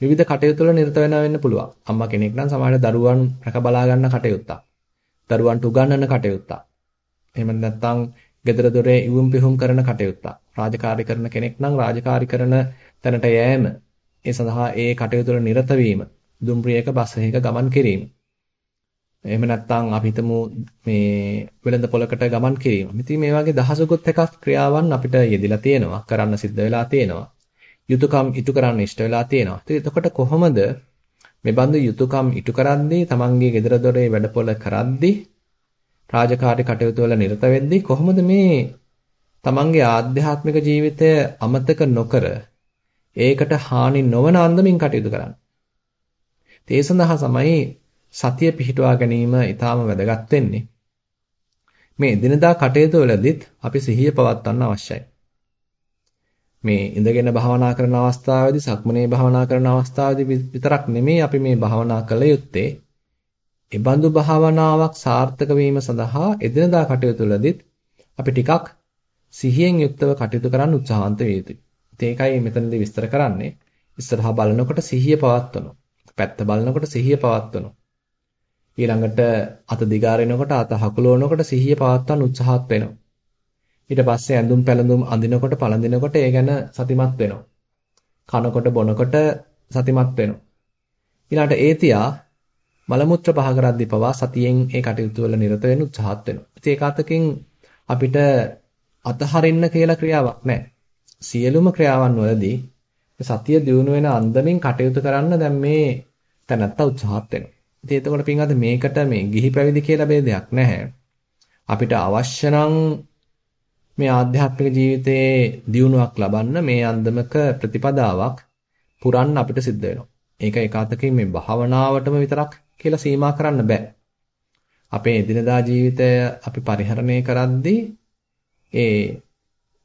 විවිධ කටයුතු වල නිරත වෙනවා වෙන්න පුළුවන්. අම්මා කෙනෙක් නම් සමහරවිට දරුවන් රැක බලා ගන්න කටයුත්තක්. දරුවන්ට උගන්වන කටයුත්තක්. එහෙම නැත්නම් ගෙදර දොරේ ඉවුම් පිහුම් කරන කටයුත්තක්. රාජකාරී කරන කෙනෙක් නම් රාජකාරී කරන තැනට යෑම. ඒ සඳහා ඒ කටයුතු වල නිරත වීම. දුම්රියක බස් එකක ගමන් කිරීම. එහෙම නැත්නම් අපි හිතමු මේ වෙළඳ පොලකට ගමන් කිරීම. ඉතින් මේ වගේ දහසකුත් එකක් ක්‍රියාවන් අපිට යෙදিলা තියෙනවා. කරන්න සිද්ධ වෙලා තියෙනවා. යුතුයකම් ඉටු කරන්න ඉෂ්ට වෙලා තියෙනවා. ඉතින් එතකොට කොහොමද මේ බඳු යුතුයකම් ඉටු කරද්දී තමන්ගේ ගෙදර දොරේ වැඩපොළ කරද්දී රාජකාරී කටයුතු වල නිරත වෙද්දී කොහොමද මේ තමන්ගේ ආධ්‍යාත්මික ජීවිතය අමතක නොකර ඒකට හානි නොවන අන්දමින් කටයුතු කරන්නේ. ඒ සඳහා තමයි සතිය පිහිටුවා ගැනීම ඊටාම වැදගත් වෙන්නේ. මේ දිනදා කටයුතු වලදීත් අපි සිහිය පවත්වන්න අවශ්‍යයි. මේ ඉඳගෙන භාවනා කරන අවස්ථාවේදී සක්මනේ භාවනා කරන අවස්ථාවේදී විතරක් නෙමෙයි අපි මේ භාවනා කළ යුත්තේ. ඒ බඳු භාවනාවක් සාර්ථක වීම සඳහා එදිනදා කටයුතු වලදීත් අපි ටිකක් සිහියෙන් යුක්තව කටයුතු කරන්න උත්සාහන්ත විය යුතුයි. ඒකයි මෙතනදී විස්තර කරන්නේ. ඉස්සරහා බලනකොට සිහිය පවත්වනවා. පැත්ත බලනකොට සිහිය පවත්වනවා. ඊළඟට අත දිගාරිනකොට අත හකුලවනකොට සිහිය පවත්වන්න උත්සාහත් වෙනවා. ඊට පස්සේ ඇඳුම් පැළඳුම් අඳිනකොට පළඳිනකොට ඒ ගැන සතිමත් වෙනවා. කනකොට බොනකොට සතිමත් වෙනවා. ඊළඟට ඒ තියා මල මුත්‍ර පහ කරද්දී පවා සතියෙන් ඒ කටයුතු වල නිරත වෙන්න උත්සාහත් වෙනවා. ඉතින් ඒක අතකින් අපිට අතහරින්න කියලා ක්‍රියාවක් නැහැ. සියලුම ක්‍රියාවන් වලදී සතිය දියුණු වෙන අන්දමින් කටයුතු කරන්න දැන් මේ තැනත්තා උත්සාහත් වෙනවා. ඉතින් එතකොට පින්වත්නි මේකට මේ ගිහි පැවිදි කියලා ભેදයක් නැහැ. අපිට අවශ්‍ය මේ ආධ්‍යාත්මික ජීවිතයේ දියුණුවක් ලබන්න මේ අන්දමක ප්‍රතිපදාවක් පුරන්න අපිට සිද්ධ වෙනවා. ඒක ඒකාතකින් මේ භාවනාවටම විතරක් කියලා සීමා කරන්න බෑ. අපේ එදිනදා ජීවිතය අපි පරිහරණය කරද්දී ඒ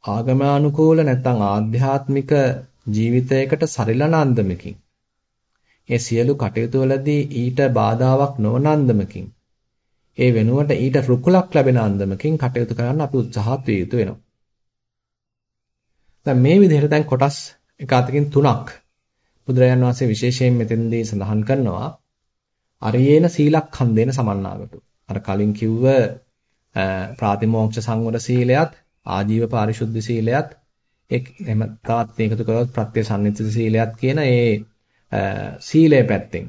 ආගමානුකූල නැත්නම් ආධ්‍යාත්මික ජීවිතයකට සරිලන අන්දමකින් ඒ සියලු කටයුතු වලදී ඊට බාධාවක් නොවන අන්දමකින් ඒ වෙනුවට ඊට රුකුලක් ලැබෙන අන්දමකින් කටයුතු කරන්න අපි උත්සාහත් විය යුතු වෙනවා. දැන් මේ විදිහට දැන් කොටස් එක අතකින් තුනක් බුදුරජාණන් වහන්සේ විශේෂයෙන් මෙතෙන්දී සඳහන් කරනවා අරියේන සීලක්ඛන්දේන සමන්නාගතු. අර කලින් කිව්ව ප්‍රාතිමෝක්ෂ සංවර සීලයත් ආජීව පාරිශුද්ධ සීලයත් එහෙම තවත් මේකතු කරොත් ප්‍රත්‍ය සංනිත්‍ය සීලයත් කියන ඒ සීලය පැත්තෙන්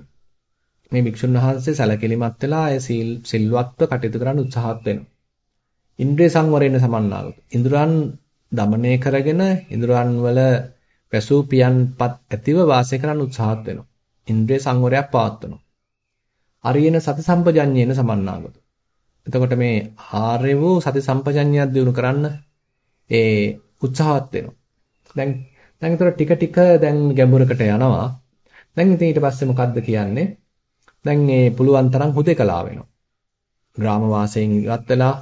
මේ භික්ෂුන් වහන්සේ සැලකිලිමත් වෙලා අය සීල් සිල්වත්ව කටයුතු කරන්න උත්සාහත් වෙනවා. ඉන්ද්‍රිය සංවරයෙන් සමන්නාගත. ඉන්ද්‍රයන් দমনය කරගෙන ඉන්ද්‍රයන් වල වැසූ පියන්පත් ඇතිව වාසය කරන්න උත්සාහත් වෙනවා. ඉන්ද්‍රිය සංවරයක් පවත්වනවා. අරියන සති සම්පජඤ්ඤයෙන් සමන්නාගත. එතකොට මේ ආර්ය වූ සති සම්පජඤ්ඤයක් දිනු කරන්න ඒ උත්සාහවත් වෙනවා. දැන් දැන් ඒතර ටික ටික දැන් ගැඹුරකට යනවා. දැන් ඉතින් ඊට පස්සේ මොකද්ද කියන්නේ? දැන් මේ පුළුවන් තරම් හුදේකලා වෙනවා. ග්‍රාම වාසයෙන් ඉවත් වෙලා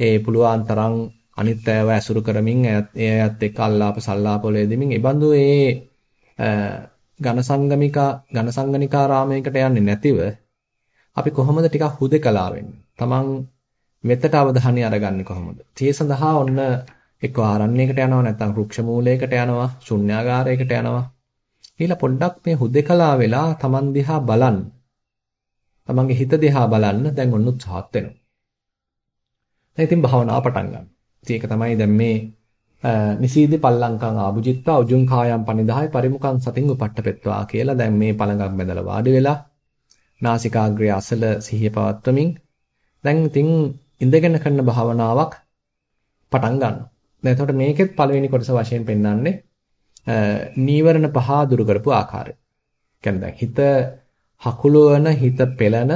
ඒ පුළුවන් තරම් අනිත් අයව ඇසුරු කරමින් ඒ අයත් එක්ක අල්ලාප සල්ලාප වල යෙදෙමින් ඒ බඳු ඒ ඝනසංගමිකා ඝනසංගනිකාරාමයකට යන්නේ නැතිව අපි කොහොමද ටිකක් හුදකලා වෙන්නේ? Taman මෙතට අවධානය අරගන්නේ කොහොමද? ඒ සඳහා ඔන්න එක්ක ආරණ්‍යයකට යනවා නැත්නම් රුක්ෂ මූලයකට යනවා, ශුන්‍යාගාරයකට යනවා. ඊළඟ පොඩ්ඩක් මේ හුදකලා වෙලා Taman දිහා බලන්න. Tamanගේ හිත දිහා බලන්න දැන් ඔන්න උත්සාහත් වෙනවා. දැන් ඉතින් භාවනාව පටන් ගන්න. ඉතින් ඒක තමයි දැන් මේ නිසීදි පල්ලංකං ආභුජිත්වා උජුං කායම් පනිදාය පරිමුඛං සතින් උපට්ඨපෙත්වා කියලා දැන් මේ පළඟක් බැඳලා වාඩි වෙලා නාසිකාග්‍රය අසල සිහිය පවත්වමින් දැන් ඉතින් ඉඳගෙන කරන භාවනාවක් පටන් ගන්නවා. දැන් එතකොට මේකෙත් පළවෙනි කොටස වශයෙන් පෙන්වන්නේ නීවරණ පහ දුරු කරපු ආකාරය. කියන්නේ දැන් හිත හකුලවන හිත පෙළන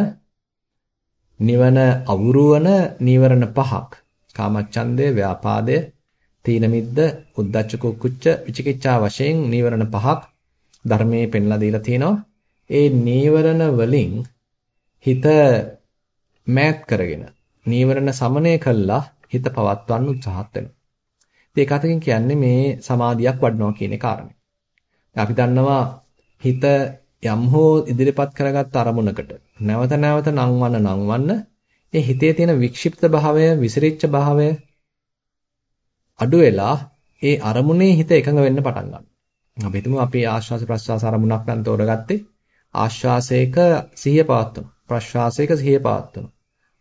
නිවන අවුරුවන නීවරණ පහක්. කාමච්ඡන්දය, ව්‍යාපාදය, තීන මිද්ද, උද්ධච්ච කුක්කුච්ච, විචිකිච්ඡා වශයෙන් නීවරණ පහක් ධර්මයේ පෙන්ලා දීලා තිනවා. ඒ නීවරණ වලින් හිත මෑත් කරගෙන නීවරණ සමනය කළා හිත පවත්වන්න උත්සාහත් වෙනවා. ඒක අතකින් කියන්නේ මේ සමාධියක් වඩනවා කියන කාරණේ. අපි දන්නවා හිත යම් හෝ ඉදිරිපත් කරගත් අරමුණකට නැවත නැවත නංවන්න නංවන්න ඒ හිතේ තියෙන වික්ෂිප්ත භාවය, විසිරිච්ච භාවය අඩු වෙලා ඒ අරමුණේ හිත එකඟ වෙන්න පටන් ගන්නවා. අපි හිතමු අපි ආශ්වාස ප්‍රශ්වාස අරමුණක් නම් තෝරගත්තේ ආශ්වාසයක සිහිය පවත්වනවා. ප්‍රශ්වාසයක සිහිය පවත්වනවා.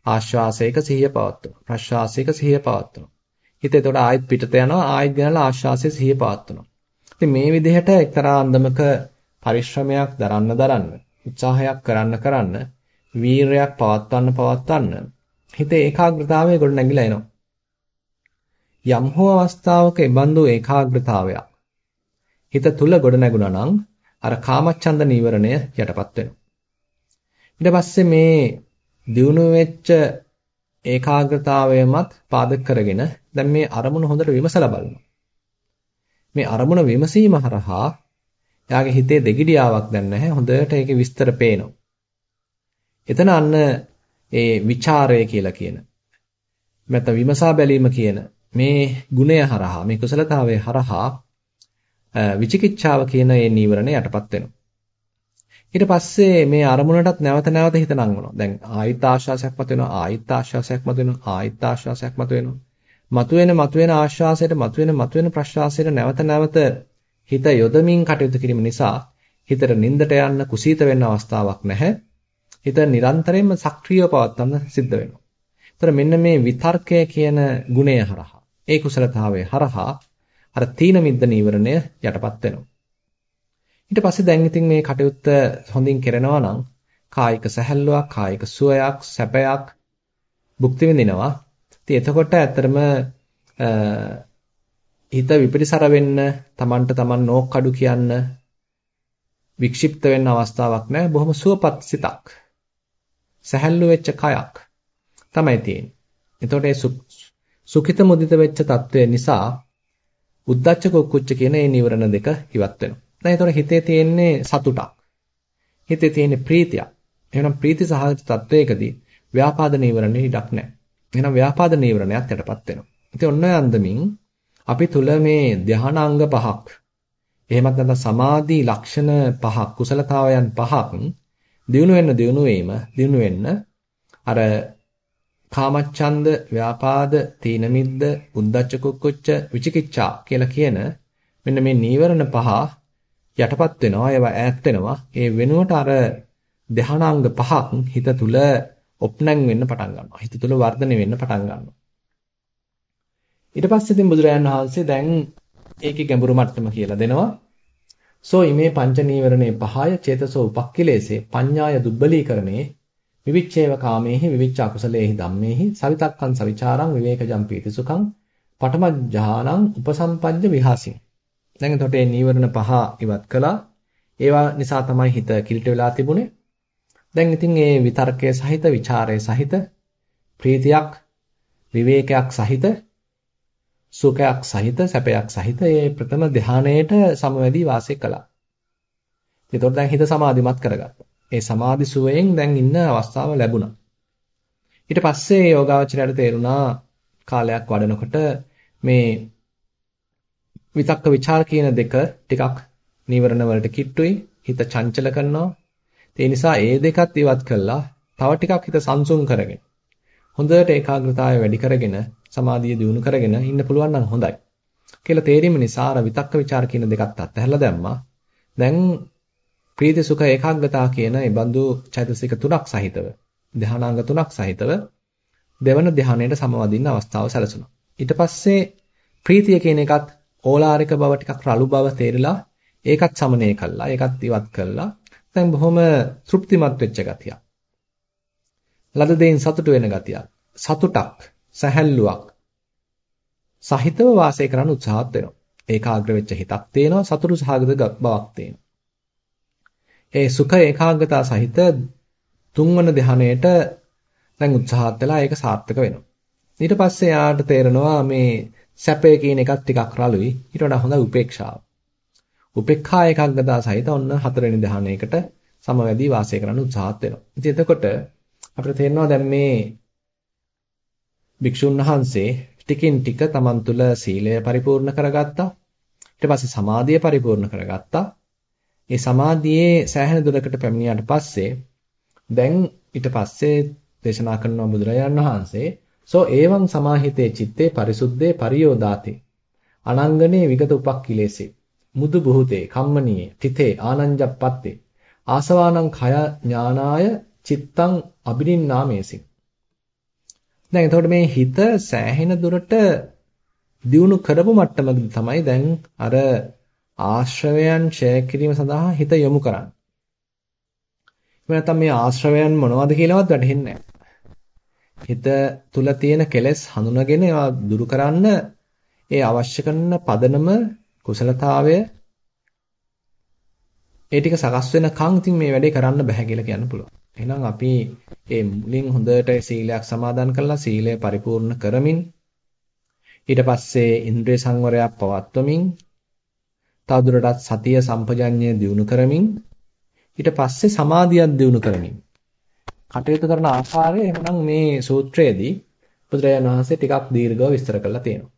ආශ්වාසයක සිහිය පවත්වනවා. ප්‍රශ්වාසයක සිහිය පවත්වනවා. හිත එතකොට ආයෙත් පිටත යනවා ආයෙත් ගෙනලා ආශ්වාසයේ සිහිය පවත්වනවා. ඉතින් මේ විදිහට එක්තරා අන්දමක පරිශ්‍රමයක් දරන්න දරන්න උත්සාහයක් කරන්න කරන්න වීරයක් පවත්වන්න පවත්වන්න හිතේ ඒකාග්‍රතාවය ගොඩ නැගිලා එනවා. යම් හෝ අවස්ථාවක ඉබඳු ඒකාග්‍රතාවයක් හිත තුල ගොඩ නැගුණා නම් අර කාමච්ඡන්ද නීවරණය යටපත් වෙනවා. ඊට පස්සේ මේ දියුණු වෙච්ච ඒකාග්‍රතාවයමත් පාදක කරගෙන දැන් මේ අරමුණ හොඳට විමසලා බලනවා. මේ අරමුණ විමසීම හරහා එයාගේ හිතේ දෙගිඩියාවක් දැන් නැහැ. හොඳට ඒකේ විස්තර පේනවා. එතන අන්න ඒ ਵਿਚාරය කියලා කියන නැත්නම් විමසා බැලීම කියන මේ ගුණය හරහා මේ කුසලතාවය හරහා විචිකිච්ඡාව කියන මේ නීවරණ යටපත් වෙනවා. ඊට පස්සේ මේ අරමුණටත් නැවත නැවත හිත නංවනවා. දැන් ආයිත් ආශ්වාසයක් මත වෙනවා, ආයිත් ආශ්වාසයක් මත වෙනවා, ආයිත් ආශ්වාසයක් මත වෙනවා. මතුවෙන මතුවෙන ආශ්වාසයට මතුවෙන මතුවෙන ප්‍රශ්වාසයට නැවත නැවත හිත යොදමින් කටයුතු කිරීම නිසා හිතට නින්දට යන්න කුසීත වෙන්න අවස්ථාවක් නැහැ. හිත නිරන්තරයෙන්ම සක්‍රියව පවත්වන්න සිද්ධ වෙනවා. ඒතර මෙන්න මේ විතර්කය කියන ගුණය හරහා, ඒ කුසලතාවය හරහා අර තීන මිද්ද නීවරණය යටපත් වෙනවා. ඊට පස්සේ දැන් ඉතින් මේ කටයුත්ත හොඳින් කරනවා නම් කායික සැහැල්ලුවක්, කායික සුවයක්, සැපයක් භුක්ති විඳිනවා. ඉතින් එතකොට ඇත්තටම හිත විපරිසර වෙන්න, Tamanට Taman නෝක්කඩු කියන්න, වික්ෂිප්ත වෙන්න අවස්ථාවක් නැහැ. බොහොම සුවපත් සිතක්. සැහැල්ලු වෙච්ච කයක් තමයි තියෙන්නේ. එතකොට ඒ සුඛිත මුදිත වෙච්ච తත්වය නිසා උද්දච්ච කුක්කුච්ච කියන මේ නිවරණ දෙක ඉවත් වෙනවා. දැන් එතකොට හිතේ තියෙන්නේ සතුටක්. හිතේ තියෙන්නේ ප්‍රීතියක්. එහෙනම් ප්‍රීති සහගත තත්වයකදී ව්‍යාපාද නීවරණේ ඉඩක් නැහැ. එහෙනම් ව්‍යාපාද නීවරණයත් යටපත් වෙනවා. ඉතින් ඔන්න අන්දමින් අපි තුල මේ ධානාංග පහක් එහෙමත් නැත්නම් සමාධි ලක්ෂණ පහක් කුසලතාවයන් පහක් දිනු වෙන්න දිනු වීම දිනු වෙන්න අර කාමච්ඡන්ද ව්‍යාපාද තීන මිද්ද උද්ධච්ච කුක්කුච්ච විචිකිච්ඡා කියලා කියන මෙන්න මේ නීවරණ පහ යටපත් වෙනවා ඒවා ඈත් වෙනවා. ඒ වෙනුවට අර ධානාංග පහක් හිත තුල ඔප්නං වෙන්න පටන් ගන්නවා. හිත තුල වර්ධනය වෙන්න පටන් ගන්නවා. ඊට පස්සේ ඉතින් බුදුරජාණන් වහන්සේ දැන් ඒකේ ගැඹුරු මට්ටම කියලා දෙනවා. සෝ ඉමේ පංච නීවරණේ පහය චේතසෝ උපක්ඛිලේසේ පඤ්ඤාය දුබ්බලීකරණේ විවිච්ඡේව කාමේහි විවිච්ඡ අකුසලේහි ධම්මේහි සවිතක්කං සවිචාරං විවේකජම් පීතිසුඛං පඨමඥානං උපසම්පජ්ජ විහාසින්. දැන් එතකොට මේ නීවරණ පහ ඉවත් කළා. ඒවා නිසා තමයි හිත කිලිට වෙලා තිබුණේ. දැන් ඉතින් මේ විතර්කයේ සහිත, ਵਿਚාරයේ සහිත, ප්‍රීතියක්, විවේකයක් සහිත සුඛයක් සහිත සැපයක් සහිත මේ ප්‍රථම ධානයේට සමවැදී වාසය කළා. ඒතකොට දැන් හිත සමාධිමත් කරගත්තා. ඒ සමාධි සුවයෙන් දැන් ඉන්න අවස්ථාව ලැබුණා. ඊට පස්සේ යෝගාවචරයට තේරුණා කාලයක් වඩනකොට මේ විතක්ක ਵਿਚාර කියන දෙක ටිකක් නීවරණ වලට කිට්ටුයි හිත චංචල කරනවා. ඒ නිසා ඒ දෙකත් ඉවත් කළා තව ටිකක් හිත සංසුන් කරගෙන හොඳට ඒකාග්‍රතාවය වැඩි කරගෙන සමාධිය දියුණු කරගෙන ඉන්න පුළුවන් නම් හොඳයි කියලා තේරීම නිසා අර විතක්ක ਵਿਚාර කියන දෙකත් අත්හැරලා දැම්මා. දැන් ප්‍රීති සුඛ ඒකාග්‍රතාව කියන මේ බඳු චෛතසික තුනක් සහිතව ධානාංග තුනක් සහිතව දෙවන ධානයට සමවදින්න අවස්ථාව සැලසුණා. ඊට පස්සේ ප්‍රීතිය කියන එකත් ඕලාරික බව ටිකක් රළු බව තේරිලා ඒකත් සමනය කළා. ඒකත් ඉවත් කළා. දැන් බොහොම තෘප්තිමත් වෙච්ච ගතියක්. ලද දෙයින් සතුටු වෙන ගතියක්. සතුටක්, සැහැල්ලුවක් සහිතව වාසය කරන්න උත්සාහත් වෙනවා. ඒකාග්‍ර වෙච්ච හිතක් තියෙනවා, සතුටු සහගත බවක් තියෙනවා. ඒ සුඛ ඒකාග්‍රතාව සහිත තුන්වන ධ්‍යානයට දැන් උත්සාහත් වෙලා ඒක සාර්ථක වෙනවා. ඊට පස්සේ යාට තේරෙනවා මේ සැපය කියන එකත් ටිකක් රළුයි. ඊට වඩා හොඳයි උපේක්ෂාව. උපේක්ඛා ඒකාග්‍රතාව සහිත ඔන්න හතරවෙනි ධ්‍යානයකට සමවැදී වාසය කරන්න උත්සාහත් වෙනවා. ඉතින් එතකොට අපිට තේරෙනවා දැන් මේ භික්ෂුන් වහන්සේ ටිකින් ටික තමන් තුළ සීලය පරිපූර්ණ කරගත්තා. ඊට පස්සේ සමාධිය පරිපූර්ණ කරගත්තා. ඒ සමාධියේ සෑහෙන දුරකට පැමිණියාට පස්සේ දැන් ඊට පස්සේ දේශනා කරනවා බුදුරජාණන් වහන්සේ සෝ ඒවං සමාහිතේ චitte පරිසුද්ධේ පරියෝදාතේ අනංගනේ විගත උපක්ඛිලේසේ මුදු බුහුතේ කම්මනීයේ තිතේ ආනංජප්පත්තේ ආසවානං khය ඥානාය චිත්තං අබිනින්නාමේසි. දැන් එතකොට මේ හිත සෑහෙන දුරට දියුණු කරපු මට්ටමකදී තමයි දැන් අර ආශ්‍රවයන් ඡය කිරීම සඳහා හිත යොමු කරන්න. එහෙම නැත්නම් මේ ආශ්‍රවයන් මොනවද කියලාවත් වැටහෙන්නේ හිත තුල තියෙන කෙලෙස් හඳුනගෙන ඒවා දුරු කරන්න ඒ අවශ්‍ය කරන පදනම කුසලතාවය ඒ ටික සකස් වෙනකන් ඉතින් මේ වැඩේ කරන්න බෑ කියලා කියන්න පුළුවන්. එහෙනම් අපි මේ මුලින් හොඳට සීලයක් සමාදන් කරලා සීලය පරිපූර්ණ කරමින් ඊට පස්සේ ඉන්ද්‍රිය සංවරයක් පවත්වමින් තවදුරටත් සතිය සම්පජඤ්ඤය දියුණු කරමින් ඊට පස්සේ සමාධියක් දියුණු කරමින් කටයුතු කරන ආකාරය එහෙනම් මේ සූත්‍රයේදී බුදුරජාණන් වහන්සේ ටිකක් දීර්ඝව විස්තර කරලා තියෙනවා.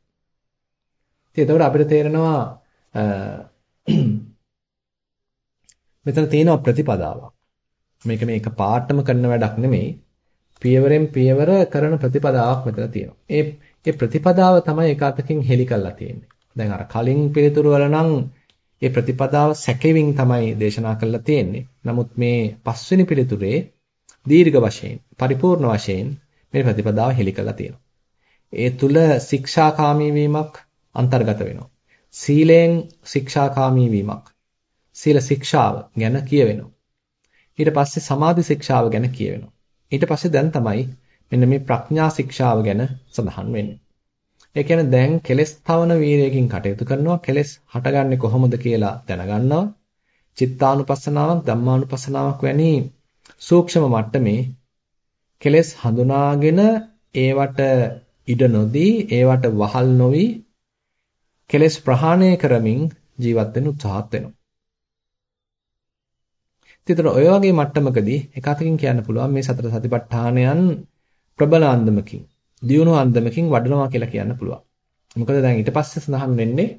ඉතින් එතකොට අපිට තේරෙනවා මෙතන තියෙන ප්‍රතිපදාවක්. මේක මේක පාටම කරන වැඩක් නෙමෙයි. පියවරෙන් පියවර කරන ප්‍රතිපදාවක් මෙතන තියෙනවා. ඒ ඒ ප්‍රතිපදාව තමයි ඒකාතකින් හෙලි කරලා තියෙන්නේ. දැන් අර කලින් පිළිතුරු වල නම් ඒ ප්‍රතිපදාව සැකෙමින් තමයි දේශනා කරලා තියෙන්නේ. නමුත් මේ පස්වෙනි පිළිතුරේ දීර්ඝ වශයෙන් පරිපූර්ණ වශයෙන් මේ ප්‍රතිපදාව හෙලි කරලා තියෙනවා. ඒ තුල ශික්ෂාකාමී වීමක් අන්තර්ගත වෙනවා. සීලෙන් ශික්ෂාකාමී වීමක්. සීල ශික්ෂාව ගැන කියවෙනවා. ඊට පස්සේ සමාධි ශික්ෂාව ගැන කියවෙනවා. ඊට පස්සේ දැන් තමයි මෙන්න මේ ප්‍රඥා ශික්ෂාව ගැන සඳහන් වෙන්නේ. ඒ කියන්නේ දැන් කෙලස් තවන වීරයකින් කටයුතු කරනවා. කෙලස් හටගන්නේ කොහොමද කියලා දැනගන්නවා. චිත්තානුපස්සනාවක් ධම්මානුපස්සනාවක් වැනි සූක්ෂම මට්ටමේ කෙලස් හඳුනාගෙන ඒවට ඉඩ නොදී ඒවට වහල් නොවි කෙලස් ප්‍රහාණය කරමින් ජීවත් වෙන්න උත්සාහත් වෙනවා. ඉතින් ඔය වගේ මට්ටමකදී එකතකින් කියන්න පුළුවන් මේ සතර සතිපට්ඨානයන් ප්‍රබල අන්දමකින් දියුණු අන්දමකින් වඩනවා කියලා කියන්න පුළුවන්. මොකද දැන් ඊට පස්සේ සඳහන් වෙන්නේ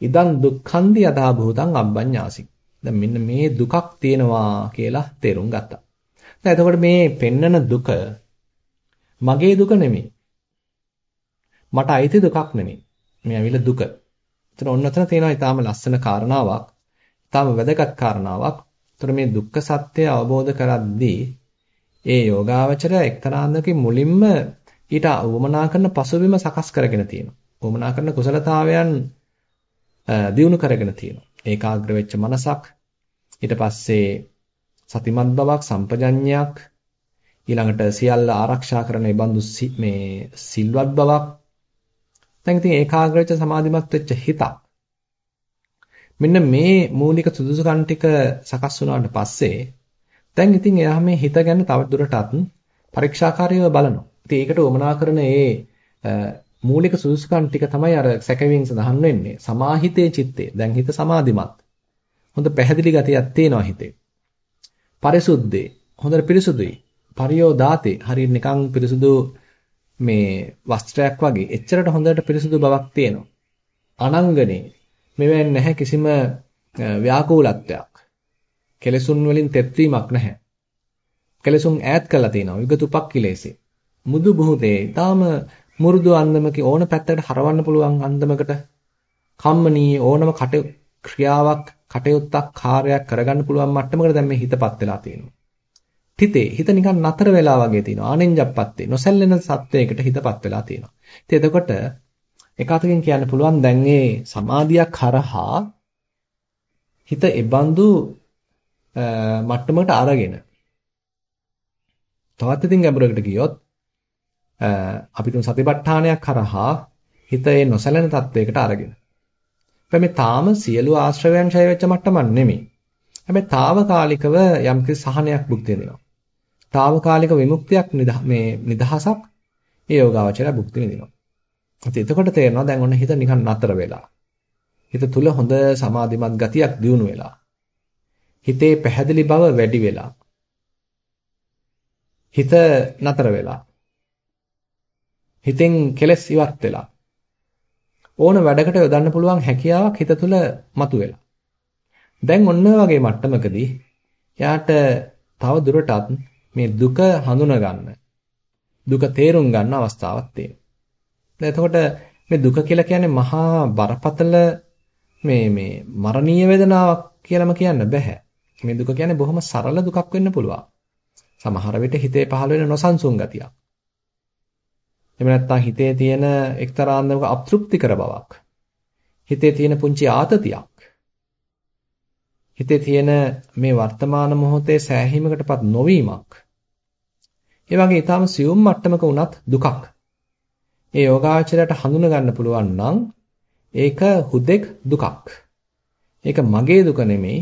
ඉදං දුක්ඛන්දි යදා භූතං අබ්බඤ්ඤාසි. දැන් මෙන්න මේ දුකක් තියෙනවා කියලා තේරුම් ගත්තා. දැන් එතකොට මේ පෙන්නන දුක මගේ දුක නෙමෙයි. මට අයිති දුකක් නෙමෙයි. මේ ඇවිල්ලා දුක. එතන ඔන්න ඔතන තියෙනවා ඊටාම ලස්සන කාරණාවක්. ඊටාම වැදගත් කාරණාවක්. එතකොට මේ දුක්ඛ සත්‍ය අවබෝධ කරද්දී ඒ යෝගාවචරය එක්තරාන්දකින් මුලින්ම ඊට වමනා කරන පසුබිම සකස් කරගෙන තියෙනවා. වමනා කරන කුසලතාවයන් දියුණු කරගෙන තියෙනවා. ඒකාග්‍ර වෙච්ච මනසක් ඊට පස්සේ සතිමත් බවක් සම්පජඤ්ඤයක් ඊළඟට සියල්ල ආරක්ෂා කරන ඒ බඳු මේ සිල්වත් බවක් දැන් ඉතින් ඒකාග්‍ර වෙච්ච සමාධිමත් වෙච්ච හිතක් මෙන්න මේ මූලික සුදුසුකම් ටික සකස් වුණාට පස්සේ දැන් ඉතින් එයා මේ හිත ගැන තව දුරටත් පරීක්ෂාකාරීව බලනවා ඉතින් ඒකට උමනා කරන ඒ මූලික සුදුසුකම් ටික තමයි අර සැකවින් සඳහන් වෙන්නේ. සමාහිතේ චිත්තේ. දැන් හිත සමාධිමත්. හොඳ පැහැදිලි ගතියක් තියෙනවා හිතේ. පරිසුද්ධේ. හොඳට පිරිසුදුයි. පරියෝ දාතේ. හරියට නිකන් පිරිසුදු මේ වස්ත්‍රයක් වගේ එච්චරට හොඳට පිරිසුදු බවක් තියෙනවා. අනංගනේ මෙවෙන් නැහැ කිසිම ව්‍යාකූලත්වයක්. කෙලසුන් වලින් තෙත්වීමක් නැහැ. කෙලසුන් ඈත් කළා තියෙනවා. විගතුපක් කිලේසේ. මුදු බුහුතේ ඊටාම මුරුදු අන්දමක ඕන පැත්තකට හරවන්න පුළුවන් අන්දමකට කම්මනී ඕනම කට ක්‍රියාවක් කටයුත්තක් කාර්යයක් කරගන්න පුළුවන් මට්ටමකට දැන් මේ හිතපත් වෙලා තියෙනවා. හිතේ හිත නිකන් නතර වෙලා වගේ තියෙනවා. ආනෙන්ජප්පත්තේ නොසැල්ලෙන සත්වයකට හිතපත් වෙලා තියෙනවා. ඉතින් එතකොට එක අතකින් කියන්න පුළුවන් දැන් මේ සමාධියක් හරහා හිත එබඳු මට්ටමකට අරගෙන තවත් ඉතින් ගැඹුරකට ගියොත් අපිට සතිපට්ඨානයක් කරහා හිත ඒ නොසැලෙන තත්වයකට අරගෙන. හැබැයි මේ තාම සියලු ආශ්‍රවයන් ඡය වෙච්ච මට්ටමක් නෙමෙයි. හැබැයි తాවකාලිකව යම්කිසි සහනයක් භුක්ති විඳිනවා. తాවකාලික විමුක්තියක් මේ නිදහසක් ඒ යෝගාවචරය භුක්ති විඳිනවා. ඉතින් එතකොට තේරෙනවා දැන් ඔන්න හිත නිකන් නතර වෙලා. හිත තුල හොඳ සමාධිමත් ගතියක් දියුණු වෙලා. හිතේ පැහැදිලි බව වැඩි වෙලා. හිත නතර වෙලා. හිතෙන් කෙලස් ඉවත් වෙලා. ඕන වැඩකට යොදන්න පුළුවන් හැකියාවක් හිත තුළ මතුවෙලා. දැන් ඔන්න වගේ මට්ටමකදී යාට තව දුරටත් මේ දුක හඳුන ගන්න දුක තේරුම් ගන්න අවස්ථාවක් තියෙනවා. එතකොට මේ දුක කියලා කියන්නේ මහා බරපතල මේ මේ මරණීය වේදනාවක් කියලාම කියන්න බෑ. මේ දුක කියන්නේ බොහොම සරල දුකක් වෙන්න පුළුවන්. සමහර විට හිතේ පහළ වෙන නොසන්සුන් ගතියක්. එහෙම නැත්නම් හිතේ තියෙන එක්තරා අන්දමක අප්‍තෘප්තිකර බවක්. හිතේ තියෙන පුංචි ආතතියක්. හිතේ තියෙන මේ වර්තමාන මොහොතේ සෑහීමකටපත් නොවීමක්. ඒ වගේ ඊටාම සියුම් මට්ටමක වුණත් දුකක්. ඒ යෝගාචරයට හඳුන ගන්න පුළුවන් නම් ඒක හුදෙක් දුකක්. ඒක මගේ දුක නෙමෙයි.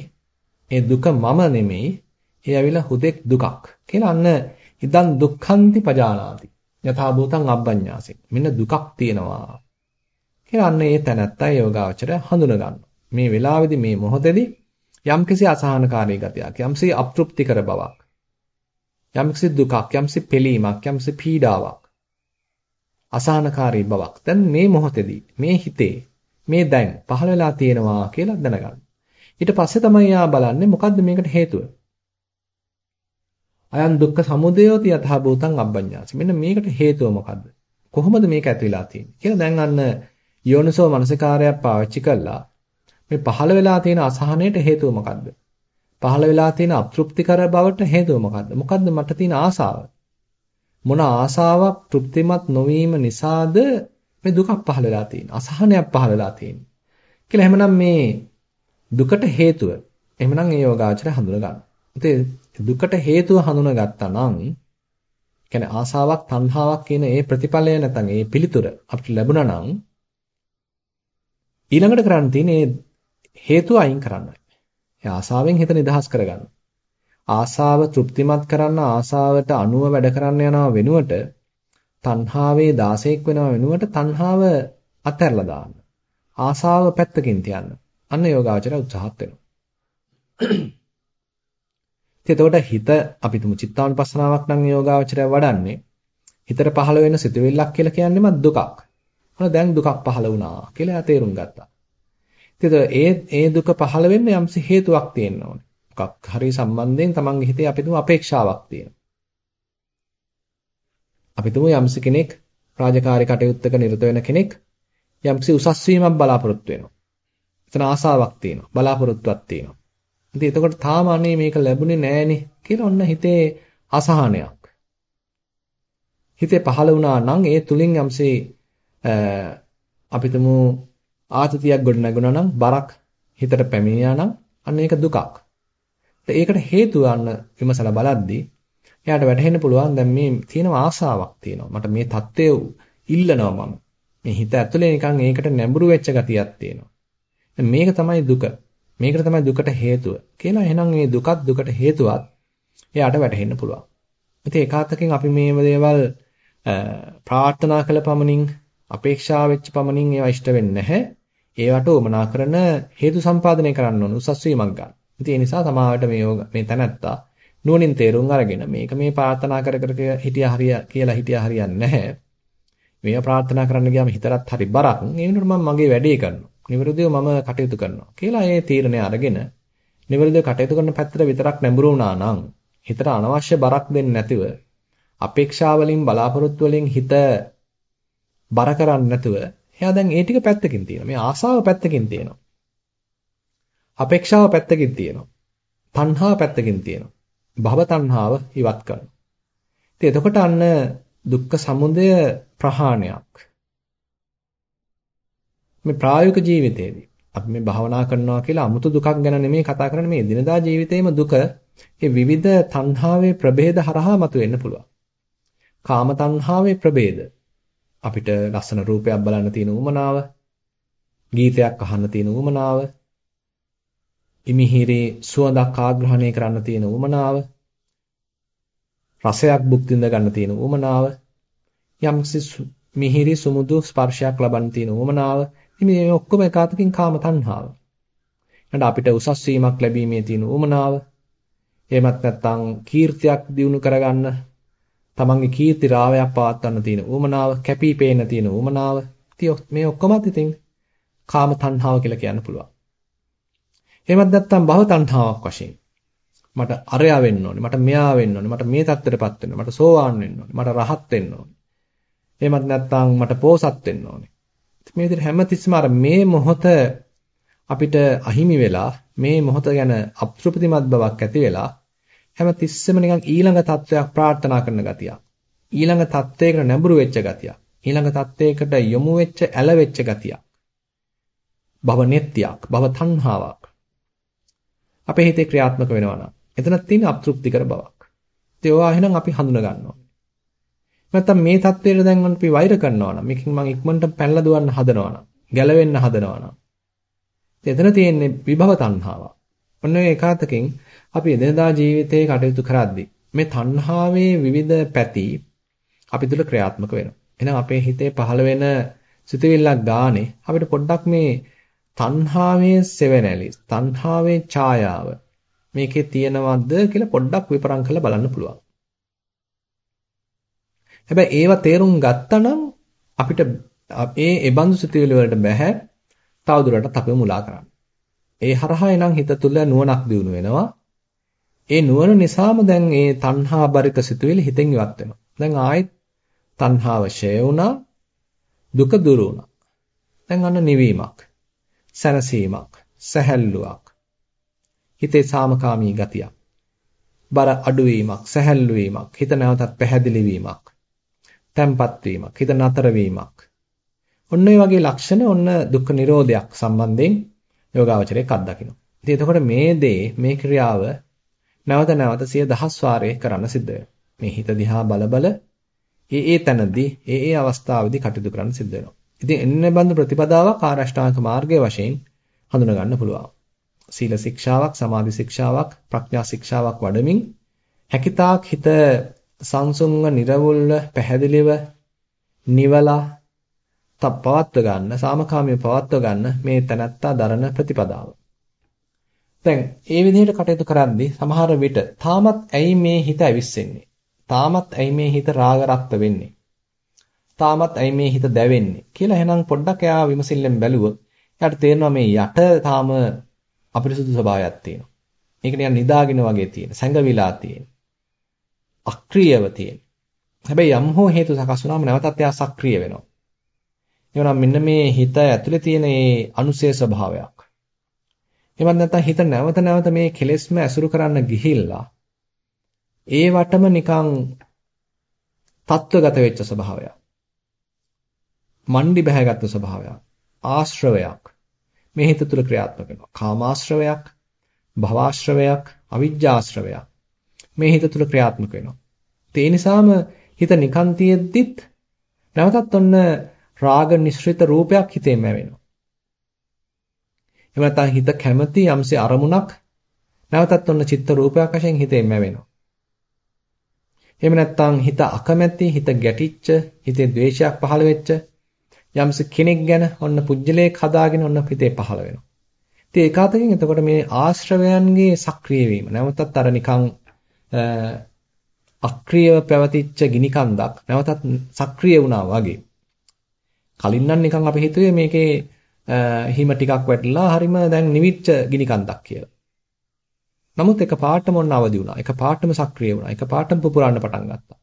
ඒ දුක මම නෙමෙයි. ඒ ඇවිල්ලා හුදෙක් දුකක්. කියලා අන්න ඉදන් දුක්ඛන්ති පජානාති. යථා භූතං අබ්බඤ්ඤාසෙ. මෙන්න දුකක් තියෙනවා. කියලා අන්න ඒ තැනත්තා යෝගාචරය හඳුන ගන්නවා. මේ වෙලාවේදී මේ මොහොතේදී යම්කිසි අසහනකාරී ගතියක්, යම්කිසි අප්‍තෘප්තිකර බවක්, යම්කිසි දුකක්, යම්කිසි පෙලීමක්, යම්කිසි පීඩාවක්, අසහනකාරී බවක්. දැන් මේ මොහොතේදී මේ හිතේ මේ දැන් පහළ වෙලා තියෙනවා කියලා දැනගන්න. ඊට පස්සේ තමයි යා බලන්නේ මොකද්ද මේකට හේතුව. අයන් දුක්ඛ සමුදයෝති යථා භූතං අබ්බඤ්ඤාසි. මෙන්න මේකට හේතුව මොකද්ද? කොහොමද මේක ඇති වෙලා තියෙන්නේ කියලා දැන් අන්න යෝනිසෝ මනසිකාරයක් පාවිච්චි කළා. මේ පහළ වෙලා තියෙන අසහනයට හේතුව මොකද්ද? පහළ වෙලා තියෙන අතෘප්තිකර බවට හේතුව මොකද්ද? මොකද්ද මට තියෙන ආසාව? මොන ආසාවක් තෘප්තිමත් නොවීම නිසාද මේ දුකක් පහළ වෙලා තියෙන්නේ? අසහනයක් පහළ වෙලා තියෙන්නේ. කියලා එහෙමනම් මේ දුකට හේතුව. එහෙමනම් ඒ යෝගාචරය හඳුන ගන්න. ඉතින් දුකට හේතුව හඳුනාගත්තා නම් කියන්නේ ආසාවක් තණ්හාවක් කියන ඒ ප්‍රතිඵලය නැත්නම් ඒ පිළිතුර අපිට ලැබුණා නම් ඊළඟට කරන්න තියෙන්නේ හේතුව අයින් කරන්නයි. ඒ ආසාවෙන් හිත නිදහස් කරගන්න. ආසාව තෘප්තිමත් කරන්න ආසාවට අනුව වැඩ කරන්න යනවා වෙනුවට තණ්හාවේ දාසයක් වෙනවා වෙනුවට තණ්හාව අතහැරලා දාන්න. ආසාව පැත්තකින් තියන්න. අන්න යෝගාචරය උත්සාහත් වෙනවා. එතකොට හිත අපි තුමු චිත්තානුපස්සනාවක් නම් යෝගාවචරය වඩන්නේ හිතට පහළ වෙන සිතුවිල්ලක් කියලා කියන්නේම දුකක්. මොන දැන් දුකක් පහළ වුණා කියලා එයා තේරුම් ගත්තා. ඉතින් ඒ ඒ දුක පහළ වෙන්න යම්සි හේතුවක් තියෙන්න ඕනේ. මොකක් හරි සම්බන්ධයෙන් තමන්ගේ හිතේ අපි තුමු අපේක්ෂාවක් තියෙනවා. අපි තුමු යම්සි කෙනෙක් රාජකාරී කටයුත්තක නිරත වෙන කෙනෙක් යම්සි උසස් වීමක් බලාපොරොත්තු වෙනවා. එතන ආසාවක් තියෙනවා. බලාපොරොත්තුවක් තියෙනවා. ඉතින් එතකොට තාම අනේ මේක ලැබුණේ නෑනේ කියලා ඔන්න හිතේ අසහනයක්. හිතේ පහළ වුණා නම් ඒ තුලින් යම්සේ අපිටම ආතතියක් ගොඩ නැගුණා නම් බරක් හිතට පැමිණියා නම් අන්න ඒක දුකක්. ඒකට හේතුව අන්න විමසලා බලද්දී එයාට වැටහෙන්න පුළුවන් දැන් මේ තියෙන ආසාවක් තියෙනවා. මට මේ தත්ත්වය ඉල්ලනවා මම. මේ හිත ඇතුලේ නිකන් ඒකට නැඹුරු වෙච්ච ගතියක් තියෙනවා. මේක තමයි දුක. මේකට තමයි දුකට හේතුව කියලා එහෙනම් මේ දුකත් දුකට හේතුවත් එයාට වැටහෙන්න පුළුවන්. ඉතින් ඒකාතකින් අපි මේ දේවල් ප්‍රාර්ථනා කළ පමණින් අපේක්ෂා වෙච්ච පමණින් ඒවා ඉෂ්ට වෙන්නේ නැහැ. ඒවට උමනා කරන හේතු සම්පාදනය කරන්න ඕන උසස් වීමක් ගන්න. ඉතින් ඒ නිසා සමාවට මේ මේ තැනැත්තා නුවණින් තේරුම් අරගෙන මේක මේ ප්‍රාර්ථනා කර කර හිටියා හරිය කියලා හිටියා හරියන්නේ නැහැ. මේවා ප්‍රාර්ථනා කරන්න ගියාම හිතරත් හරි බරක්. ඒ වෙනුවට මම මගේ වැඩේ කරනවා. නිවැරදිව මම කටයුතු කරනවා කියලා ඒ තීරණය අරගෙන නිවැරදිව කටයුතු කරන පැත්තට විතරක් නැඹුරු වුණා නම් හිතට අනවශ්‍ය බරක් දෙන්නේ නැතිව අපේක්ෂා වලින් බලාපොරොත්තු වලින් හිත බර කරන්නේ නැතුව එයා දැන් ඒ ටික පැත්තකින් තියෙනවා. මේ ආසාව පැත්තකින් තියෙනවා. අපේක්ෂාව පැත්තකින් තියෙනවා. තණ්හාව පැත්තකින් තියෙනවා. භව තණ්හාව ඉවත් කරනවා. ඉතින් එතකොට අන්න දුක්ඛ සමුදය ප්‍රහාණයක්. මේ ප්‍රායෝගික ජීවිතයේදී අපි මේ භවනා කරනවා කියලා 아무තු දුකක් ගැන නෙමෙයි කතා කරන්නේ. මේ දිනදා ජීවිතේම දුක ඒ විවිධ තණ්හාවේ ප්‍රභේද හරහා මතුවෙන්න පුළුවන්. කාම තණ්හාවේ ප්‍රභේද. අපිට ලස්සන රූපයක් බලන්න තියෙන උමනාව, ගීතයක් අහන්න තියෙන උමනාව, ඉමිහිරේ සුවඳක් ආග්‍රහණය කරන්න තියෙන උමනාව, රසයක් භුක්ති විඳ ගන්න තියෙන උමනාව, යම්කිසි මිහිරි සුමුදු ස්පර්ශයක් ලබන්න තියෙන උමනාව ඉතින් මේ ඔක්කොම එකාතකින් කාම තණ්හාව. ඊට අපිට උසස් වීමක් ලැබීමේ තියෙන උමනාව. එහෙමත් නැත්නම් කීර්තියක් දිනු කරගන්න තමන්ගේ කීර්ති රාවයක් පවත්වන්න තියෙන උමනාව, කැපී පේන්න තියෙන උමනාව. ඉතින් මේ ඔක්කොමත් ඉතින් කාම තණ්හාව කියලා කියන්න පුළුවන්. එහෙමත් නැත්නම් භව තණ්හාවක් වශයෙන් මට අරයා වෙන්න ඕනේ මට මෙයා වෙන්න ඕනේ මට මේ தත්තරපත් වෙන්න මට සෝවාන් වෙන්න ඕනේ මට රහත් වෙන්න ඕනේ එහෙමත් නැත්නම් මට පෝසත් වෙන්න ඕනේ මේ විදිහට හැමතිස්සෙම අර මේ මොහොත අපිට අහිමි වෙලා මේ මොහොත ගැන අප්‍රපතිමත් බවක් ඇති වෙලා හැමතිස්සෙම නිකන් ඊළඟ තත්වයක් ප්‍රාර්ථනා කරන ගතියක්. ඊළඟ තත්වයකට නැඹුරු වෙච්ච ගතියක්. ඊළඟ තත්වයකට යොමු වෙච්ච ඇල වෙච්ච ගතියක්. භව නෙත්‍යක්, භව තණ්හාවක්. අපේ හිතේ ක්‍රියාත්මක වෙනවා නම් එතන තියෙන අප්‍තෘප්තිකර බවක්. ඒ ඒවා එහෙනම් අපි හඳුන ගන්නවා. නැත්තම් මේ தത്വයට දැන් අපි වෛර කරනවා නම් මේකෙන් මම ඉක්මනට පැනලා දුවන්න හදනවා නම් ගැලවෙන්න හදනවා නම් එතන තියෙන්නේ විභව තණ්හාව. ඔන්න ඔය එකාතකින් අපි එදිනදා ජීවිතයේ කටයුතු කරද්දී මේ තණ්හාවේ විවිධ පැති අපි තුල ක්‍රියාත්මක වෙනවා. එහෙනම් අපේ හිතේ පහළ වෙන සිතුවිල්ලක් ගානේ අපිට පොඩ්ඩක් මේ තණ්හාවේ සෙවණැලි, තණ්හාවේ ඡායාව මේකේ තියෙනවද කියලා පොඩ්ඩක් විපරම් කරලා බලන්න පුළුවන්. හැබැයි ඒවා තේරුම් ගත්තනම් අපිට ඒ ඒබඳු සිතුවිලි වලට බෑ තවදුරටත් අපිව මුලා කරන්න. ඒ හරහා එනම් හිත තුළ නුවණක් දිනු වෙනවා. ඒ නුවණ නිසාම දැන් ඒ තණ්හා බරිත සිතුවිලි හිතෙන් ඉවත් වෙනවා. දැන් ආයෙත් තණ්හාව ෂය වුණා, දුක දුරු වුණා. දැන් අන්න නිවීමක්, සැනසීමක්, සැහැල්ලුවක්. හිතේ සාමකාමී ගතියක්. බර අඩුවීමක්, සැහැල්ලු වීමක්, හිත නැවතත් පැහැදිලි වීමක්. තැම්පත් වීමක්, හිත නතර වීමක්. ඔන්න ඔය වගේ ලක්ෂණ ඔන්න දුක්ඛ නිරෝධයක් සම්බන්ධයෙන් යෝගාවචරයක් අත්දකිනවා. ඉතින් එතකොට මේ දේ මේ ක්‍රියාව නැවත නැවත සිය දහස් වාරේ කරන්න සිද්ධ මේ හිත දිහා බල බල ඒ ඒ තැනදී ඒ ඒ අවස්ථාවේදී කටයුතු කරන්න සිද්ධ වෙනවා. ඉතින් එන්න බඳු ප්‍රතිපදාවක් ආරෂ්ඨාංග මාර්ගයේ වශයෙන් හඳුනා ගන්න පුළුවන්. සීල ශික්ෂාවක්, සමාධි ශික්ෂාවක්, ප්‍රඥා ශික්ෂාවක් වඩමින් හැකිතාක් හිත සංසුන්ව නිර්වුල්ව පැහැදිලිව නිවලා තප් පවත්ව ගන්න සාමකාමීව පවත්ව ගන්න මේ තනත්තා දරන ප්‍රතිපදාව. දැන් ඒ විදිහට කටයුතු කරද්දී සමහර විට තාමත් ඇයි මේ හිත ඇවිස්සෙන්නේ? තාමත් ඇයි මේ හිත රාගරක්ත වෙන්නේ? තාමත් ඇයි මේ හිත දැවෙන්නේ කියලා එහෙනම් පොඩ්ඩක් එයා විමසිල්ලෙන් බැලුවොත් එයාට තේරෙනවා මේ යට තාම අපිරිසුදු ස්වභාවයක් තියෙනවා. ඒක නිකන් නිදාගෙන වගේ තියෙන, සැඟවිලා තියෙන. අක්‍රීයව තියෙන. හැබැයි යම් හෝ හේතු සකස් වුණාම නැවතත් එයා සක්‍රීය වෙනවා. එවනම් මෙන්න මේ හිත ඇතුලේ තියෙන මේ අනුසය ස්වභාවයක්. එහෙමත් නැත්නම් හිත නැවත නැවත මේ කෙලෙස්ම ඇසුරු කරන්න ගිහිල්ලා ඒ වටම නිකන් තත්වගත වෙච්ච ස්වභාවයක්. මණ්ඩි බහැගත් ස්වභාවයක්. ආශ්‍රවයක්. මේ හිත තුල ක්‍රියාත්මක වෙනවා. කාමාශ්‍රවයක්, භවආශ්‍රවයක්, අවිජ්ජාශ්‍රවයක්. මේ හිත තුල ක්‍රියාත්මක වෙනවා. ඒ නිසාම හිත නිකන් තියෙද්දිත් නැවතත් ඔන්න රාග නිශ්චිත රූපයක් හිතේම වෙනවා. එහෙම නැත්නම් හිත කැමති යම්සේ අරමුණක් නැවතත් ඔන්න චිත්ත රූපයක් වශයෙන් හිතේම වෙනවා. එහෙම නැත්නම් හිත අකමැති, හිත ගැටිච්ච, හිතේ ද්වේෂයක් පහළ වෙච්ච යම්සේ කෙනෙක් ගැන ඔන්න පුජ්‍යලයක් හදාගෙන ඔන්න හිතේ පහළ වෙනවා. ඉතින් ඒකාතකින් එතකොට මේ ආශ්‍රවයන්ගේ සක්‍රිය වීම නැවතත් අර නිකන් අක්‍රියව පැවතිච්ච ගිනි කන්දක් නැවතත් සක්‍රිය වුණා වගේ කලින් නම් නිකන් අපි හිතුවේ මේකේ හිම ටිකක් වැටිලා හරිම දැන් නිවිච්ච ගිනි කන්දක් කියලා. නමුත් එක පාටම ඔන්න අවදි වුණා. එක පාටම සක්‍රිය වුණා. එක පාටම පුපුරන්න පටන් ගත්තා.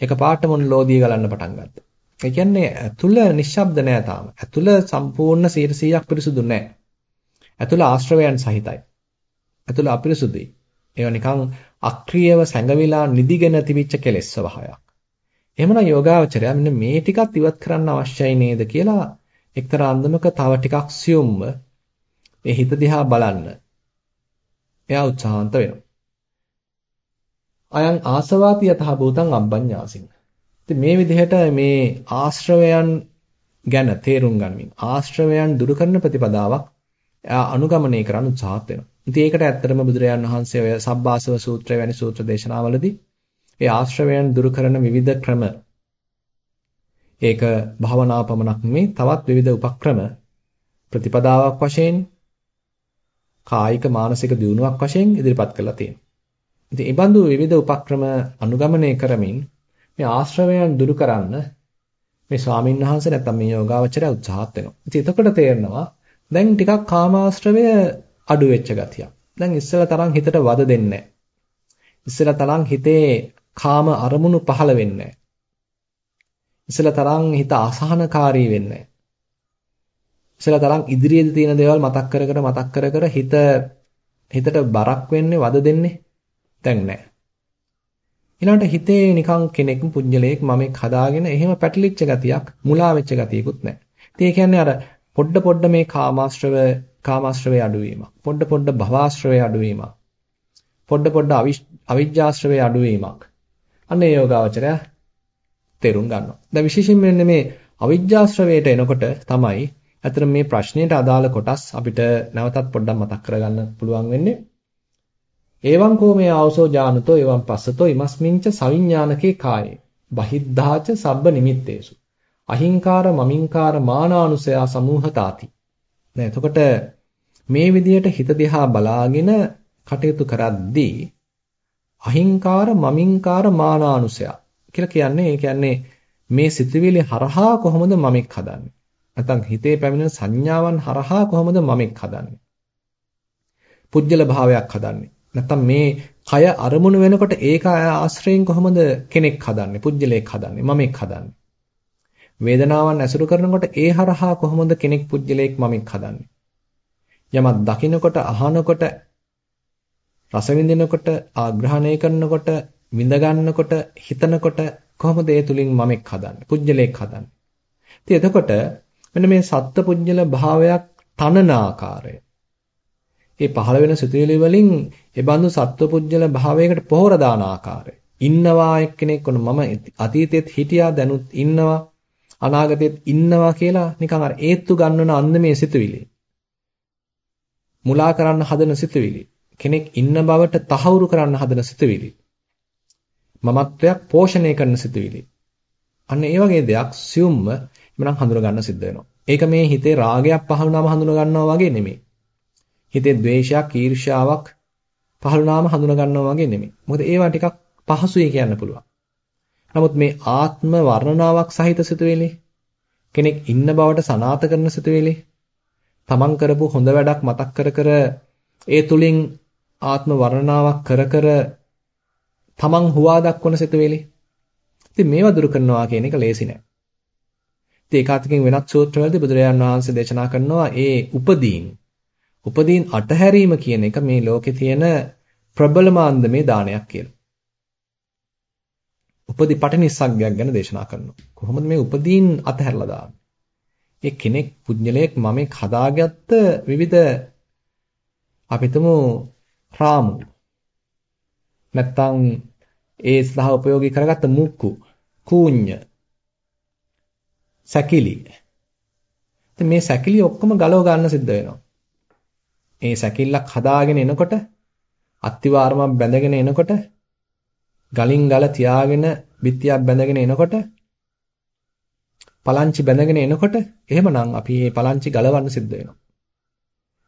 එක පාටම ඔන්න ලෝදිය ගලන්න පටන් ගත්තා. ඒ කියන්නේ ඇතුළ නිශ්ශබ්ද නෑ තාම. ඇතුළ සම්පූර්ණ 100%ක් පිරිසුදු නෑ. ඇතුළ ආශ්‍රවයන් සහිතයි. ඇතුළ අපිරිසුදුයි. ඒවා නිකන් අක්‍රියව සැඟවිලා නිදිගෙන තිබිච්ච කෙලෙස් ස්වභාවයක්. එහෙමනම් යෝගාවචරය මෙන්න මේ ටිකත් ඉවත් කරන්න අවශ්‍යයි නේද කියලා එක්තරා අන්දමක තව ටිකක් සියුම්ව මේ හිත දිහා බලන්න. එයා උත්සාහන්ත වෙනවා. අයං ආසවාති යතහ භූතං අබ්බඤ්ඤාසින්. ඉතින් මේ විදිහට මේ ආශ්‍රවයන් ගැන තේරුම් ගනිමින් ආශ්‍රවයන් දුරු කරන ප්‍රතිපදාවක් එයා අනුගමනය කරන්න උත්සාහත් වෙනවා. ඉතින් ඒකට ඇත්තටම බුදුරජාන් වහන්සේ ඔය සබ්බාසව සූත්‍රය වැනි සූත්‍ර දේශනාවලදී ඒ ආශ්‍රවයන් දුරු කරන විවිධ ක්‍රම ඒක භවනා පමණක් නෙමෙයි තවත් විවිධ උපක්‍රම ප්‍රතිපදාවක් වශයෙන් කායික මානසික දියුණුවක් වශයෙන් ඉදිරිපත් කරලා තියෙනවා. ඉතින් මේ බඳු විවිධ උපක්‍රම අනුගමනය කරමින් මේ ආශ්‍රවයන් දුරු කරන්න මේ ස්වාමින් වහන්සේ නැත්තම් මේ යෝගාවචරය උත්සාහත් වෙනවා. ඉතින් එතකොට තේරෙනවා දැන් ටිකක් කාමාශ්‍රවය අඩු වෙච්ච ගතියක්. දැන් ඉස්සෙල්ලා තරම් හිතට වද දෙන්නේ නැහැ. ඉස්සෙල්ලා තරම් හිතේ කාම අරමුණු පහළ වෙන්නේ නැහැ. ඉස්සෙල්ලා තරම් හිත අසහනකාරී වෙන්නේ නැහැ. ඉස්සෙල්ලා තරම් ඉදිරියේදී තියෙන දේවල් මතක් කර කර මතක් කර කර හිත හිතට බරක් වෙන්නේ වද දෙන්නේ දැන් නැහැ. ඊළඟට හිතේ නිකන් කෙනෙක් පුජ්‍යලයක් මමෙක් හදාගෙන එහෙම පැටලිච්ච ගතියක් මුලා වෙච්ච ගතියකුත් නැහැ. ඉතින් ඒ කියන්නේ අර පොඩ පොඩ මේ කාමාශ්‍රව කාමාශ්‍රවේ අඩුවීමක්. පොඩ පොඩ භවආශ්‍රවේ අඩුවීමක්. පොඩ පොඩ අවිජ්ජාශ්‍රවේ අඩුවීමක්. අන්න ඒ යෝගාවචරය තේරුම් ගන්නවා. දැන් විශේෂයෙන් මෙන්න මේ අවිජ්ජාශ්‍රවයට එනකොට තමයි අතර මේ ප්‍රශ්නයට අදාළ කොටස් අපිට නැවතත් පොඩ්ඩක් මතක් කරගන්න පුළුවන් වෙන්නේ. එවං කෝමේ ආවසෝ ඥානතෝ එවං පස්සතෝ ඉමස්මින්ච සවිඥානකේ කායේ බහිද්ධාච සබ්බ නිමිත්තේසු අහිංකාර මමින්කාර මානානුසයා සමූහතාති. දැන් එතකොට මේ විදියට හිත දිහා බලාගෙන කටයුතු කරද්දී අහිංකාර මමින්කාර මානානුසය කියලා කියන්නේ ඒ කියන්නේ මේ සිතුවිලි හරහා කොහොමද මමෙක් හදන්නේ? නැත්නම් හිතේ පැමිණෙන සංඥාවන් හරහා කොහොමද මමෙක් හදන්නේ? පුජ්‍යල භාවයක් හදන්නේ. නැත්නම් මේ කය අරමුණු වෙනකොට ඒක ආශ්‍රයෙන් කොහොමද කෙනෙක් හදන්නේ? පුජ්‍යලයක් හදන්නේ මමෙක් හදන්නේ. වේදනාවන් ඇසුරු කරනකොට ඒ හරහා කොහොමද කෙනෙක් පුජ්‍යලයක් මමෙක් හදන්නේ? යමක් දකිනකොට අහනකොට රස විඳිනකොට ආග්‍රහණය කරනකොට විඳ ගන්නකොට හිතනකොට කොහොමද ඒ තුලින් මමෙක් හදන්නේ? පුජ්‍යලයක් හදන්නේ. ඉතින් එතකොට මෙන්න මේ සත්ත්ව පුජ්‍යල භාවයක් තනන ආකාරය. ඒ පහළ වෙන සිතුවිලි වලින් ඒ බඳු සත්ත්ව පුජ්‍යල භාවයකට පොහොර දාන ආකාරය. ඉන්නවා එක්කෙනෙක් වුණ මම අතීතෙත් හිටියා දැනුත් ඉන්නවා අනාගතෙත් ඉන්නවා කියලා නිකන් අර ඒත්තු ගන්නන අන්දමේ සිතුවිලි. මුලා කරන්න හදන සිතුවිලි. කෙනෙක් ඉන්න බවට තහවුරු කරන්න හදන සිතුවිලි. මමත්වයක් පෝෂණය කරන සිතුවිලි. අන්න ඒ වගේ දෙයක් සියුම්ම එමනම් හඳුන ගන්න සිද්ධ වෙනවා. ඒක මේ හිතේ රාගයක් පහළ වුණාම හඳුන ගන්නවා වගේ නෙමෙයි. හිතේ ද්වේෂයක්, ඊර්ෂ්‍යාවක් පහළ වුණාම හඳුන ගන්නවා වගේ නෙමෙයි. මොකද ඒවා ටිකක් පහසුයි කියන්න පුළුවන්. නමුත් මේ ආත්ම වර්ණනාවක් සහිත සිතුවිලි කෙනෙක් ඉන්න බවට සනාත කරන සිතුවිලි තමන් කරපු හොඳ වැඩක් මතක් කර කර ඒ තුලින් ආත්ම වර්ණනාවක් කර කර තමන් හුවා දක්වන සිතුවිලි. ඉතින් මේවා දුරු කරනවා කියන එක ලේසි නෑ. ඉතින් ඒකාතකින් වෙනත් සූත්‍රවලදී බුදුරජාණන් වහන්සේ දේශනා කරනවා ඒ උපදීන්. උපදීන් අටහැරීම කියන එක මේ ලෝකේ තියෙන ප්‍රබලම අන්දමේ දානයක් කියලා. උපදී පටිනිස්සග්ගයක් ගැන දේශනා කරනවා. කොහොමද මේ උපදීන් අතහැරලා දාන්නේ? ඒ කෙනෙක් පුජ්‍යලයක් මමෙක් හදාගත්ත විවිධ අපිටම රාමු නැත්තම් ඒ සඳහා ප්‍රයෝගී කරගත්ත මුක්කු කූඤ්ඤ සැකිලි ඉතින් මේ සැකිලි ඔක්කොම ගලව ගන්න සිද්ධ වෙනවා ඒ සැකිල්ලක් හදාගෙන එනකොට අත්තිවාරමක් බැඳගෙන එනකොට ගලින් ගල තියාගෙන බිත්තියක් බැඳගෙන එනකොට පලංචි බැඳගෙන එනකොට එහෙමනම් අපි මේ පලංචි ගලවන්න සිද්ධ වෙනවා.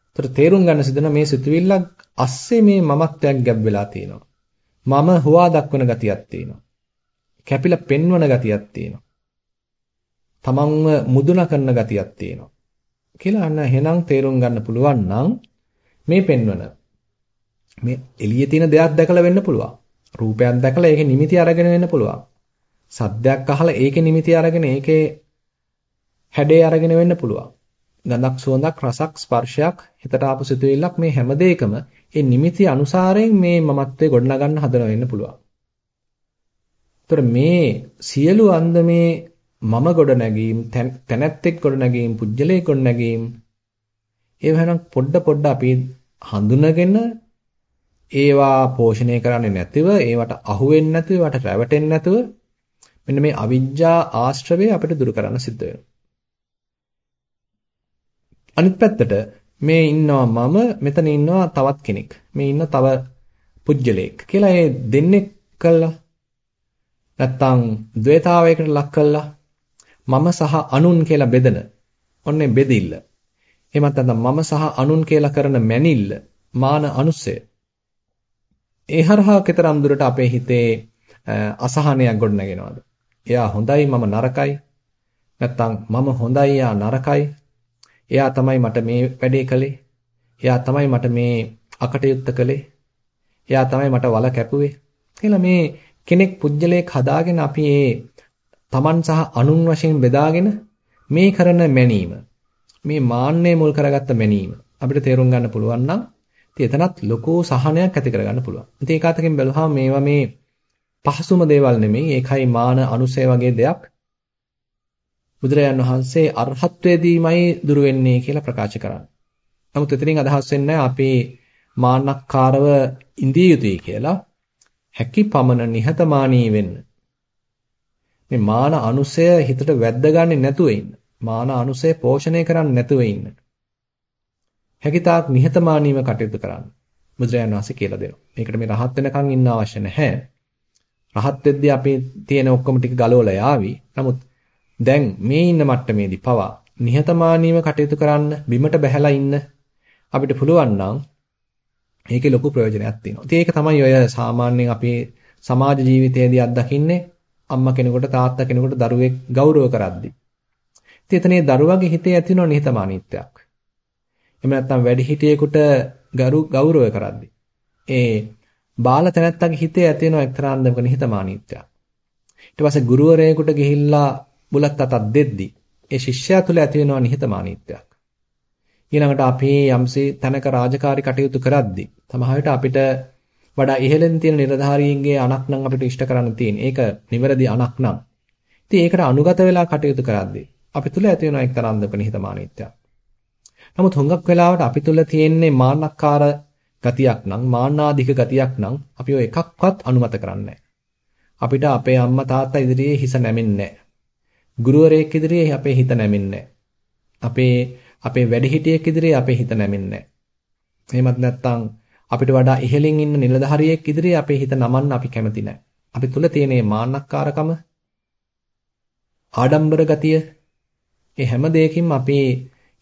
ඒතර තේරුම් ගන්න සිදෙන මේ සිතුවිල්ලක් අස්සේ මේ මමත්වයක් ගැබ් වෙලා තියෙනවා. මම හුවා දක්වන ගතියක් තියෙනවා. කැපිලා පෙන්වන ගතියක් තියෙනවා. තමන්ව මුදුන කරන ගතියක් තියෙනවා. කියලා අන්න එහෙනම් තේරුම් ගන්න පුළුවන් නම් මේ පෙන්වන මේ එළියේ තියෙන දෙයක් දැකලා වෙන්න පුළුවන්. රූපයක් දැකලා ඒකේ නිමිති අරගෙන වෙන්න පුළුවන්. සද්දයක් අහලා ඒකේ නිමිති අරගෙන ඒකේ හැඩේ අරගෙන වෙන්න පුළුවන්. ගඳක් සුවඳක් රසක් ස්පර්ශයක් හිතට ආපු සිතුවිල්ලක් මේ හැම දෙයකම ඒ නිමිති අනුසාරයෙන් මේ මමත්වයේ ගොඩනගන්න හදන වෙන්න පුළුවන්. ඒතර මේ සියලු අන්දමේ මම ගොඩනැගීම් තැනැත්තෙක් ගොඩනැගීම් පුජ්‍යලේ ගොඩනැගීම් ඒවනම් පොඩ පොඩ අපි හඳුනගෙන ඒවා පෝෂණය කරන්නේ නැතිව ඒවට අහු වෙන්නේ නැතිව ඒවට රැවටෙන්නේ නැතුව මෙන්න මේ අවිජ්ජා ආශ්‍රවය අපිට දුරු කරන්න සිද්ධ වෙනවා. අනිත් පැත්තට මේ ඉන්නවා මම මෙතන ඉන්නවා තවත් කෙනෙක්. මේ ඉන්න තව පුජ්‍යලයක් කියලා ඒ දෙන්නේ කළා. නැත්තම් ද්වේතාවයකට ලක් කළා. මම සහ අනුන් කියලා බෙදන. ඔන්නේ බෙදිල්ල. එහෙමත් නැත්නම් මම සහ අනුන් කියලා කරන මැනිල්ල මාන අනුසය. ඒ හරහා කතරම් දුරට අපේ හිතේ අසහනයක් ගොඩනගෙනවද? එයා හොඳයි මම නරකයි. නැත්තම් මම හොඳයි එයා නරකයි. එයා තමයි මට මේ වැඩේ කළේ. එයා තමයි මට මේ අකටයුත්ත කළේ. එයා තමයි මට වල කැපුවේ. කියලා මේ කෙනෙක් පුජ්‍යලයක් හදාගෙන අපි ඒ තමන් සහ අනුන් වශයෙන් බෙදාගෙන මේ කරන මැනීම මේ මාන්නය මුල් කරගත්ත මැනීම අපිට තේරුම් ගන්න පුළුවන් නම් ඉතින් එතනත් ලොකු සහනයක් ඇති කරගන්න පුළුවන්. ඉතින් ඒක අතකින් බැලුවාම මේවා මේ පහසුම දේවල් නෙමෙයි. ඒකයි මාන අනුසය වගේ දෙයක්. බුදුරජාන් වහන්සේ අරහත්වයේදීමයි දුර වෙන්නේ කියලා ප්‍රකාශ කරන්නේ. නමුත් එතනින් අදහස් වෙන්නේ අපි මාන්නක්කාරව ඉඳිය යුතුයි කියලා. හැකි පමණ නිහතමානී වෙන්න. මේ මාන අනුසය හිතට වැද්දගන්නේ නැතුව ඉන්න. මාන අනුසය පෝෂණය කරන්නේ නැතුව ඉන්න. හැකිතාක් නිහතමානීව කටයුතු කරන්න. බුදුරජාණන් වහන්සේ කියලා දෙනවා. මේකට මේ රහත් වෙනකන් ඉන්න අවශ්‍ය නැහැ. රහත් වෙද්දී අපි තියෙන ඔක්කොම ටික ගලවලා යාවි. නමුත් දැන් මේ ඉන්න මට්ටමේදී පවා නිහතමානීව කටයුතු කරන්න බිමට බැහැලා ඉන්න අපිට පුළුවන් නම් ඒකේ ලොකු ප්‍රයෝජනයක් තියෙනවා. ඉතින් ඒක තමයි ඔය සාමාන්‍යයෙන් අපි සමාජ ජීවිතයේදී අත්දකින්නේ අම්මා කෙනෙකුට තාත්තා කෙනෙකුට දරුවෙක් ගෞරව කරද්දී. ඉතින් එතනේ දරුවගේ හිතේ ඇති වෙන නිහතමානීත්වයක්. එහෙම නැත්නම් වැඩිහිටියෙකුට ගෞරව කරද්දී. ඒ බාල තැනැත්තගේ හිතේ ඇති වෙන එක්තරා අන්දමක නිහතමානීත්වයක්. ඊට පස්සේ ගුරුවරයෙකුට ගිහිල්ලා බුලත් අතක් දෙද්දී ඒ ශිෂ්‍යයා තුළ ඇති වෙනවා නිහතමානීත්වයක්. ඊළඟට අපි යම්සේ තනක රාජකාරී කටයුතු කරද්දී සමහර අපිට වඩා ඉහළින් තියෙන නිලධාරීන්ගේ අණක් නම් අපිට ඉෂ්ට කරන්න තියෙන. ඒක නිවැරදි අණක් නම්. ඉතින් ඒකට අනුගත වෙලා කටයුතු කරද්දී අපි තුල ඇති වෙන එක්තරා අන්දක නිහතමානීත්වයක්. නමුත් හුඟක් වෙලාවට අපි තුල තියෙන්නේ මාන්නක්කාර ගතියක් නම් මාන්නාධික ගතියක් නම් අපි ඔය එකක්වත් අනුමත කරන්නේ අපිට අපේ අම්මා තාත්තා ඉදිරියේ හිස නැමෙන්නේ ගුරුවරයෙක් ඉදිරියේ අපේ හිත නැමෙන්නේ අපේ අපේ වැඩිහිටියෙක් ඉදිරියේ අපේ හිත නැමෙන්නේ එහෙමත් නැත්නම් අපිට වඩා ඉහළින් ඉන්න නිලධාරියෙක් ඉදිරියේ අපේ හිත නමන්න අපි කැමති නැහැ. අපි තුල තියෙන මාන්නක්කාරකම ආඩම්බර ගතිය. ඒ හැම දෙයකින්ම අපි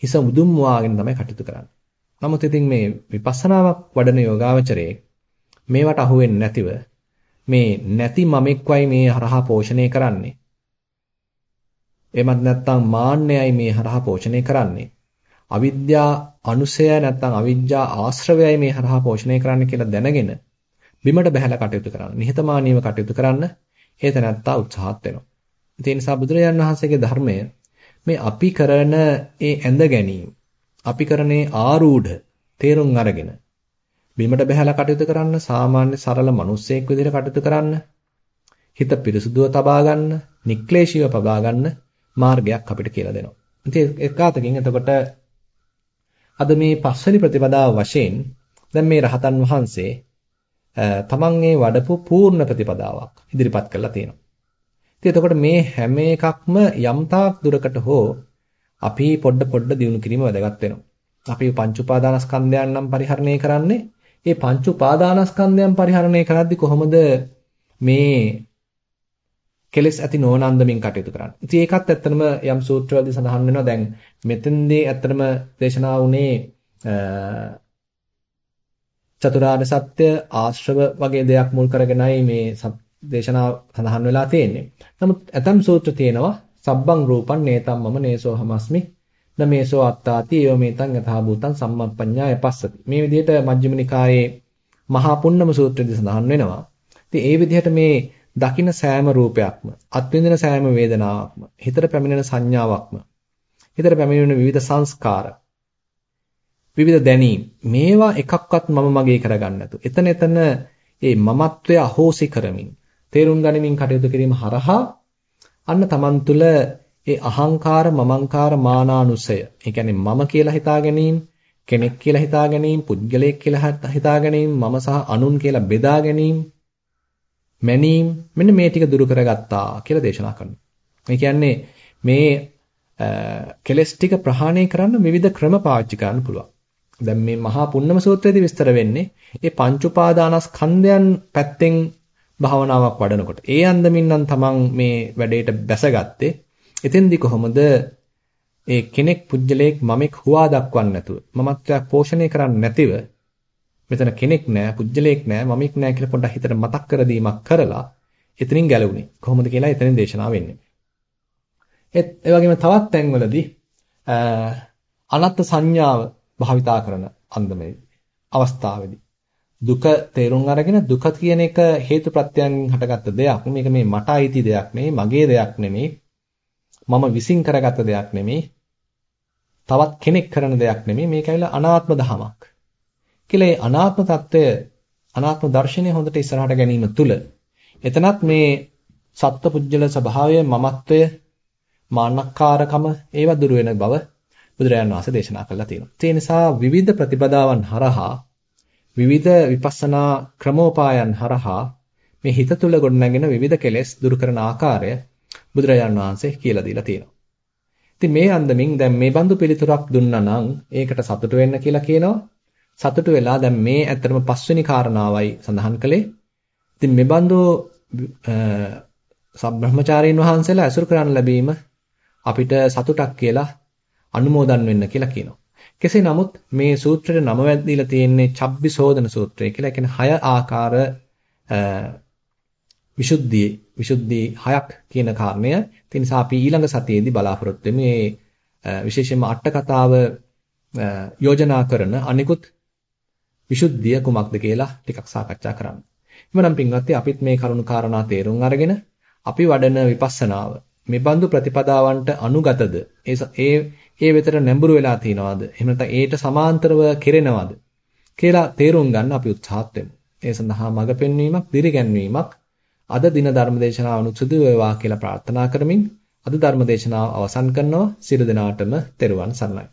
හිස මුදුන් මුවාගෙන තමයි කටයුතු කරන්නේ. නමුත් ඉතින් මේ විපස්සනාවක් වඩන යෝගාවචරයේ මේවට අහු වෙන්නේ නැතිව මේ නැති මමෙක්වයි මේ හරහා පෝෂණය කරන්නේ. එමත් නැත්නම් මාන්නයයි මේ හරහා පෝෂණය කරන්නේ. අවිද්‍යා අනුසය නැත්නම් අවිද්‍යා ආශ්‍රවයයි මේ හරහා පෝෂණය කරන්න කියලා දැනගෙන බිමට බහැලා කටයුතු කරන්න. නිහතමානීව කටයුතු කරන්න ඒ තැනත්තා උත්සාහත් වෙනවා. ඒ නිසා බුදුරජාන් වහන්සේගේ ධර්මය මේ අපි කරන ඒ ඇඳ ගැනීම අපි කරනේ ආරූඪ තේරුම් අරගෙන බිමට බහැලා කටයුතු කරන්න සාමාන්‍ය සරල මිනිස්සෙක් විදිහට කටයුතු කරන්න හිත පිරිසුදුව තබා ගන්න නික්ලේශීව පබා ගන්න මාර්ගයක් අපිට කියලා දෙනවා. ඉතින් ඒකාතකින් එතකොට අද මේ පස්වෙනි ප්‍රතිපදාව වශයෙන් දැන් මේ රහතන් වහන්සේ තමන් මේ වඩපු පූර්ණ ප්‍රතිපදාවක් ඉදිරිපත් කරලා තියෙනවා. ඉතින් එතකොට මේ හැම එකක්ම යම් තාක් දුරකට හෝ අපි පොඩ පොඩ දිනු කිරීම වැදගත් වෙනවා. අපි පංච උපාදානස්කන්ධයන් නම් පරිහරණය කරන්නේ. මේ පංච උපාදානස්කන්ධයන් පරිහරණය කරද්දී කොහොමද මේ කෙලස් ඇති නොවනන්දමින් කටයුතු කරන්නේ. ඉතින් ඒකත් ඇත්තටම යම් සූත්‍රවලදී සඳහන් වෙනවා. දැන් මෙතෙන්දී ඇත්තටම දේශනා වුණේ චතුරාර්ය සත්‍ය ආශ්‍රව වගේ දෙයක් මුල් කරගෙනයි මේ දේශනාව සඳහන් වෙලා තියෙන්නේ. නමුත් ඇතම් සූත්‍ර තියෙනවා සබ්බං රූපං නේතම් මම නේසෝ හමස්මි නමේසෝ අත්තාති ඒව මේතං යථා භූතං සම්මප්පඤ්ඤාය පස්සති. මේ විදිහට මජ්ක්‍ධිම නිකායේ මහා පුන්නම සූත්‍රයේදී සඳහන් වෙනවා. ඉතින් ඒ විදිහට මේ දකින සෑම රූපයක්ම, අත්විඳින සෑම වේදනාවක්ම, හිතට පැමිණෙන සංඥාවක්ම, හිතට පැමිණෙන විවිධ සංස්කාර, විවිධ දැනීම් මේවා එකක්වත් මම මගේ කරගන්න නැතු. එතන එතන ඒ මමත්වය අහෝසි කරමින් තේරුම් ගනිමින් කටයුතු කිරීම හරහා අන්න Taman තුල ඒ අහංකාර මමංකාර මානානුසය. ඒ කියන්නේ මම කියලා හිතා ගැනීම, කෙනෙක් කියලා හිතා ගැනීම, පුද්ගලයෙක් කියලා හිතා ගැනීම, මම සහ අනුන් කියලා බෙදා ගැනීම, මැනීම මෙන්න මේ ටික දුරු කරගත්තා කියලා දේශනා කරනවා. ඒ කියන්නේ මේ කෙලස් ටික ප්‍රහාණය කරන්න විවිධ ක්‍රම පාවිච්චි කරන්න පුළුවන්. දැන් මේ මහා පුන්නම සූත්‍රයේදී විස්තර වෙන්නේ මේ පංච උපාදානස්කන්ධයන් පැත්තෙන් භාවනාවක් වඩනකොට. ඒ අන්දමින් නම් තමන් මේ වැඩේට බැසගත්තේ එතෙන්දී කොහොමද? ඒ කෙනෙක් පුජ්‍යලයක් මමෙක් හුවා දක්වන්න නැතුව මමත්වයක් පෝෂණය කරන්නේ නැතිව මෙතන කෙනෙක් නෑ පුජ්‍යලයක් නෑ මමෙක් නෑ කියලා පොඩ්ඩක් හිතට මතක් කර දීමක් කරලා එතනින් ගැලවුණේ. කොහොමද කියලා එතනින් දේශනාව වෙන්නේ. ඒත් ඒ වගේම තවත් තැන්වලදී අනත්ත් සංඥාව භාවිතා කරන අන්දමේ අවස්ථාවේදී දුක තේරුම් අරගෙන දුක කියන එක හේතුප්‍රත්‍යයෙන් හටගත්ත දෙයක්. මේක මේ මට අයිති දෙයක් නෙමෙයි, මගේ දෙයක් නෙමෙයි. මම විසින් කරගත්ත දෙයක් නෙමෙයි. තවත් කෙනෙක් කරන දෙයක් නෙමෙයි. මේක ඇවිල්ලා අනාත්ම ධමයක්. කියලා ඒ අනාත්ම తত্ত্বය අනාත්ම දර්ශනය හොඳට ඉස්සරහට ගැනීම තුල එතනත් මේ සත්පුජ්‍යල ස්වභාවය, මමත්වය, මාන්නක්කාරකම ඒවා දුර වෙන බව බුදුරජාණන් වහන්සේ දේශනා කළා තියෙනවා. ඒ නිසා විවිධ ප්‍රතිපදාවන් හරහා විවිධ විපස්සනා ක්‍රමෝපායන් හරහා මේ හිත තුල ගොඩනැගෙන විවිධ කෙලෙස් දුරු කරන ආකාරය බුදුරජාණන් වහන්සේ කියලා දීලා තියෙනවා. ඉතින් මේ අන්දමින් දැන් මේ බඳු පිළිතුරක් දුන්නා නම් ඒකට සතුටු වෙන්න කියලා කියනවා. සතුටු වෙලා දැන් මේ ඇත්තටම පස්වෙනි කාරණාවයි සඳහන් කළේ. ඉතින් මේ බඳු සබ්‍රහ්මචාරීන් වහන්සේලා ඇසුරු කරන්න ලැබීම අපිට සතුටක් කියලා අනුමෝදන් වෙන්න කියලා කියනවා. කෙසේ නමුත් මේ සූත්‍රයේ නම වැදීලා තියෙන්නේ චබ්බිසෝදන සූත්‍රය කියලා. ඒ කියන්නේ හය ආකාර විසුද්ධියේ විසුද්ධි හයක් කියන කාරණය. ඒ නිසා අපි ඊළඟ සතියේදී බලාපොරොත්තු වෙමු මේ විශේෂයෙන්ම අට කතාව යෝජනා කරන අනිකුත් විසුද්ධිය කුමක්ද කියලා ටිකක් සාකච්ඡා කරන්න. එමනම් පින්වත්නි අපිත් මේ කරුණු කාරණා තේරුම් අරගෙන අපි වඩන විපස්සනාව මේ බඳු ප්‍රතිපදාවන්ට අනුගතද ඒ ඒ ඒ වෙතට නැඹුරු වෙලා තියනවාද එහෙම නැත්නම් ඒට සමාන්තරව කෙරෙනවද කියලා තේරුම් ගන්න අපි උත්සාහත් වෙමු. ඒ සඳහා මඟ පෙන්වීමක්, දිරිගැන්වීමක් අද දින ධර්මදේශනාව අනුසුදු වේවා කියලා ප්‍රාර්ථනා කරමින් අද ධර්මදේශනාව අවසන් කරනවා. සියලු දෙනාටම තෙරුවන් සරණයි.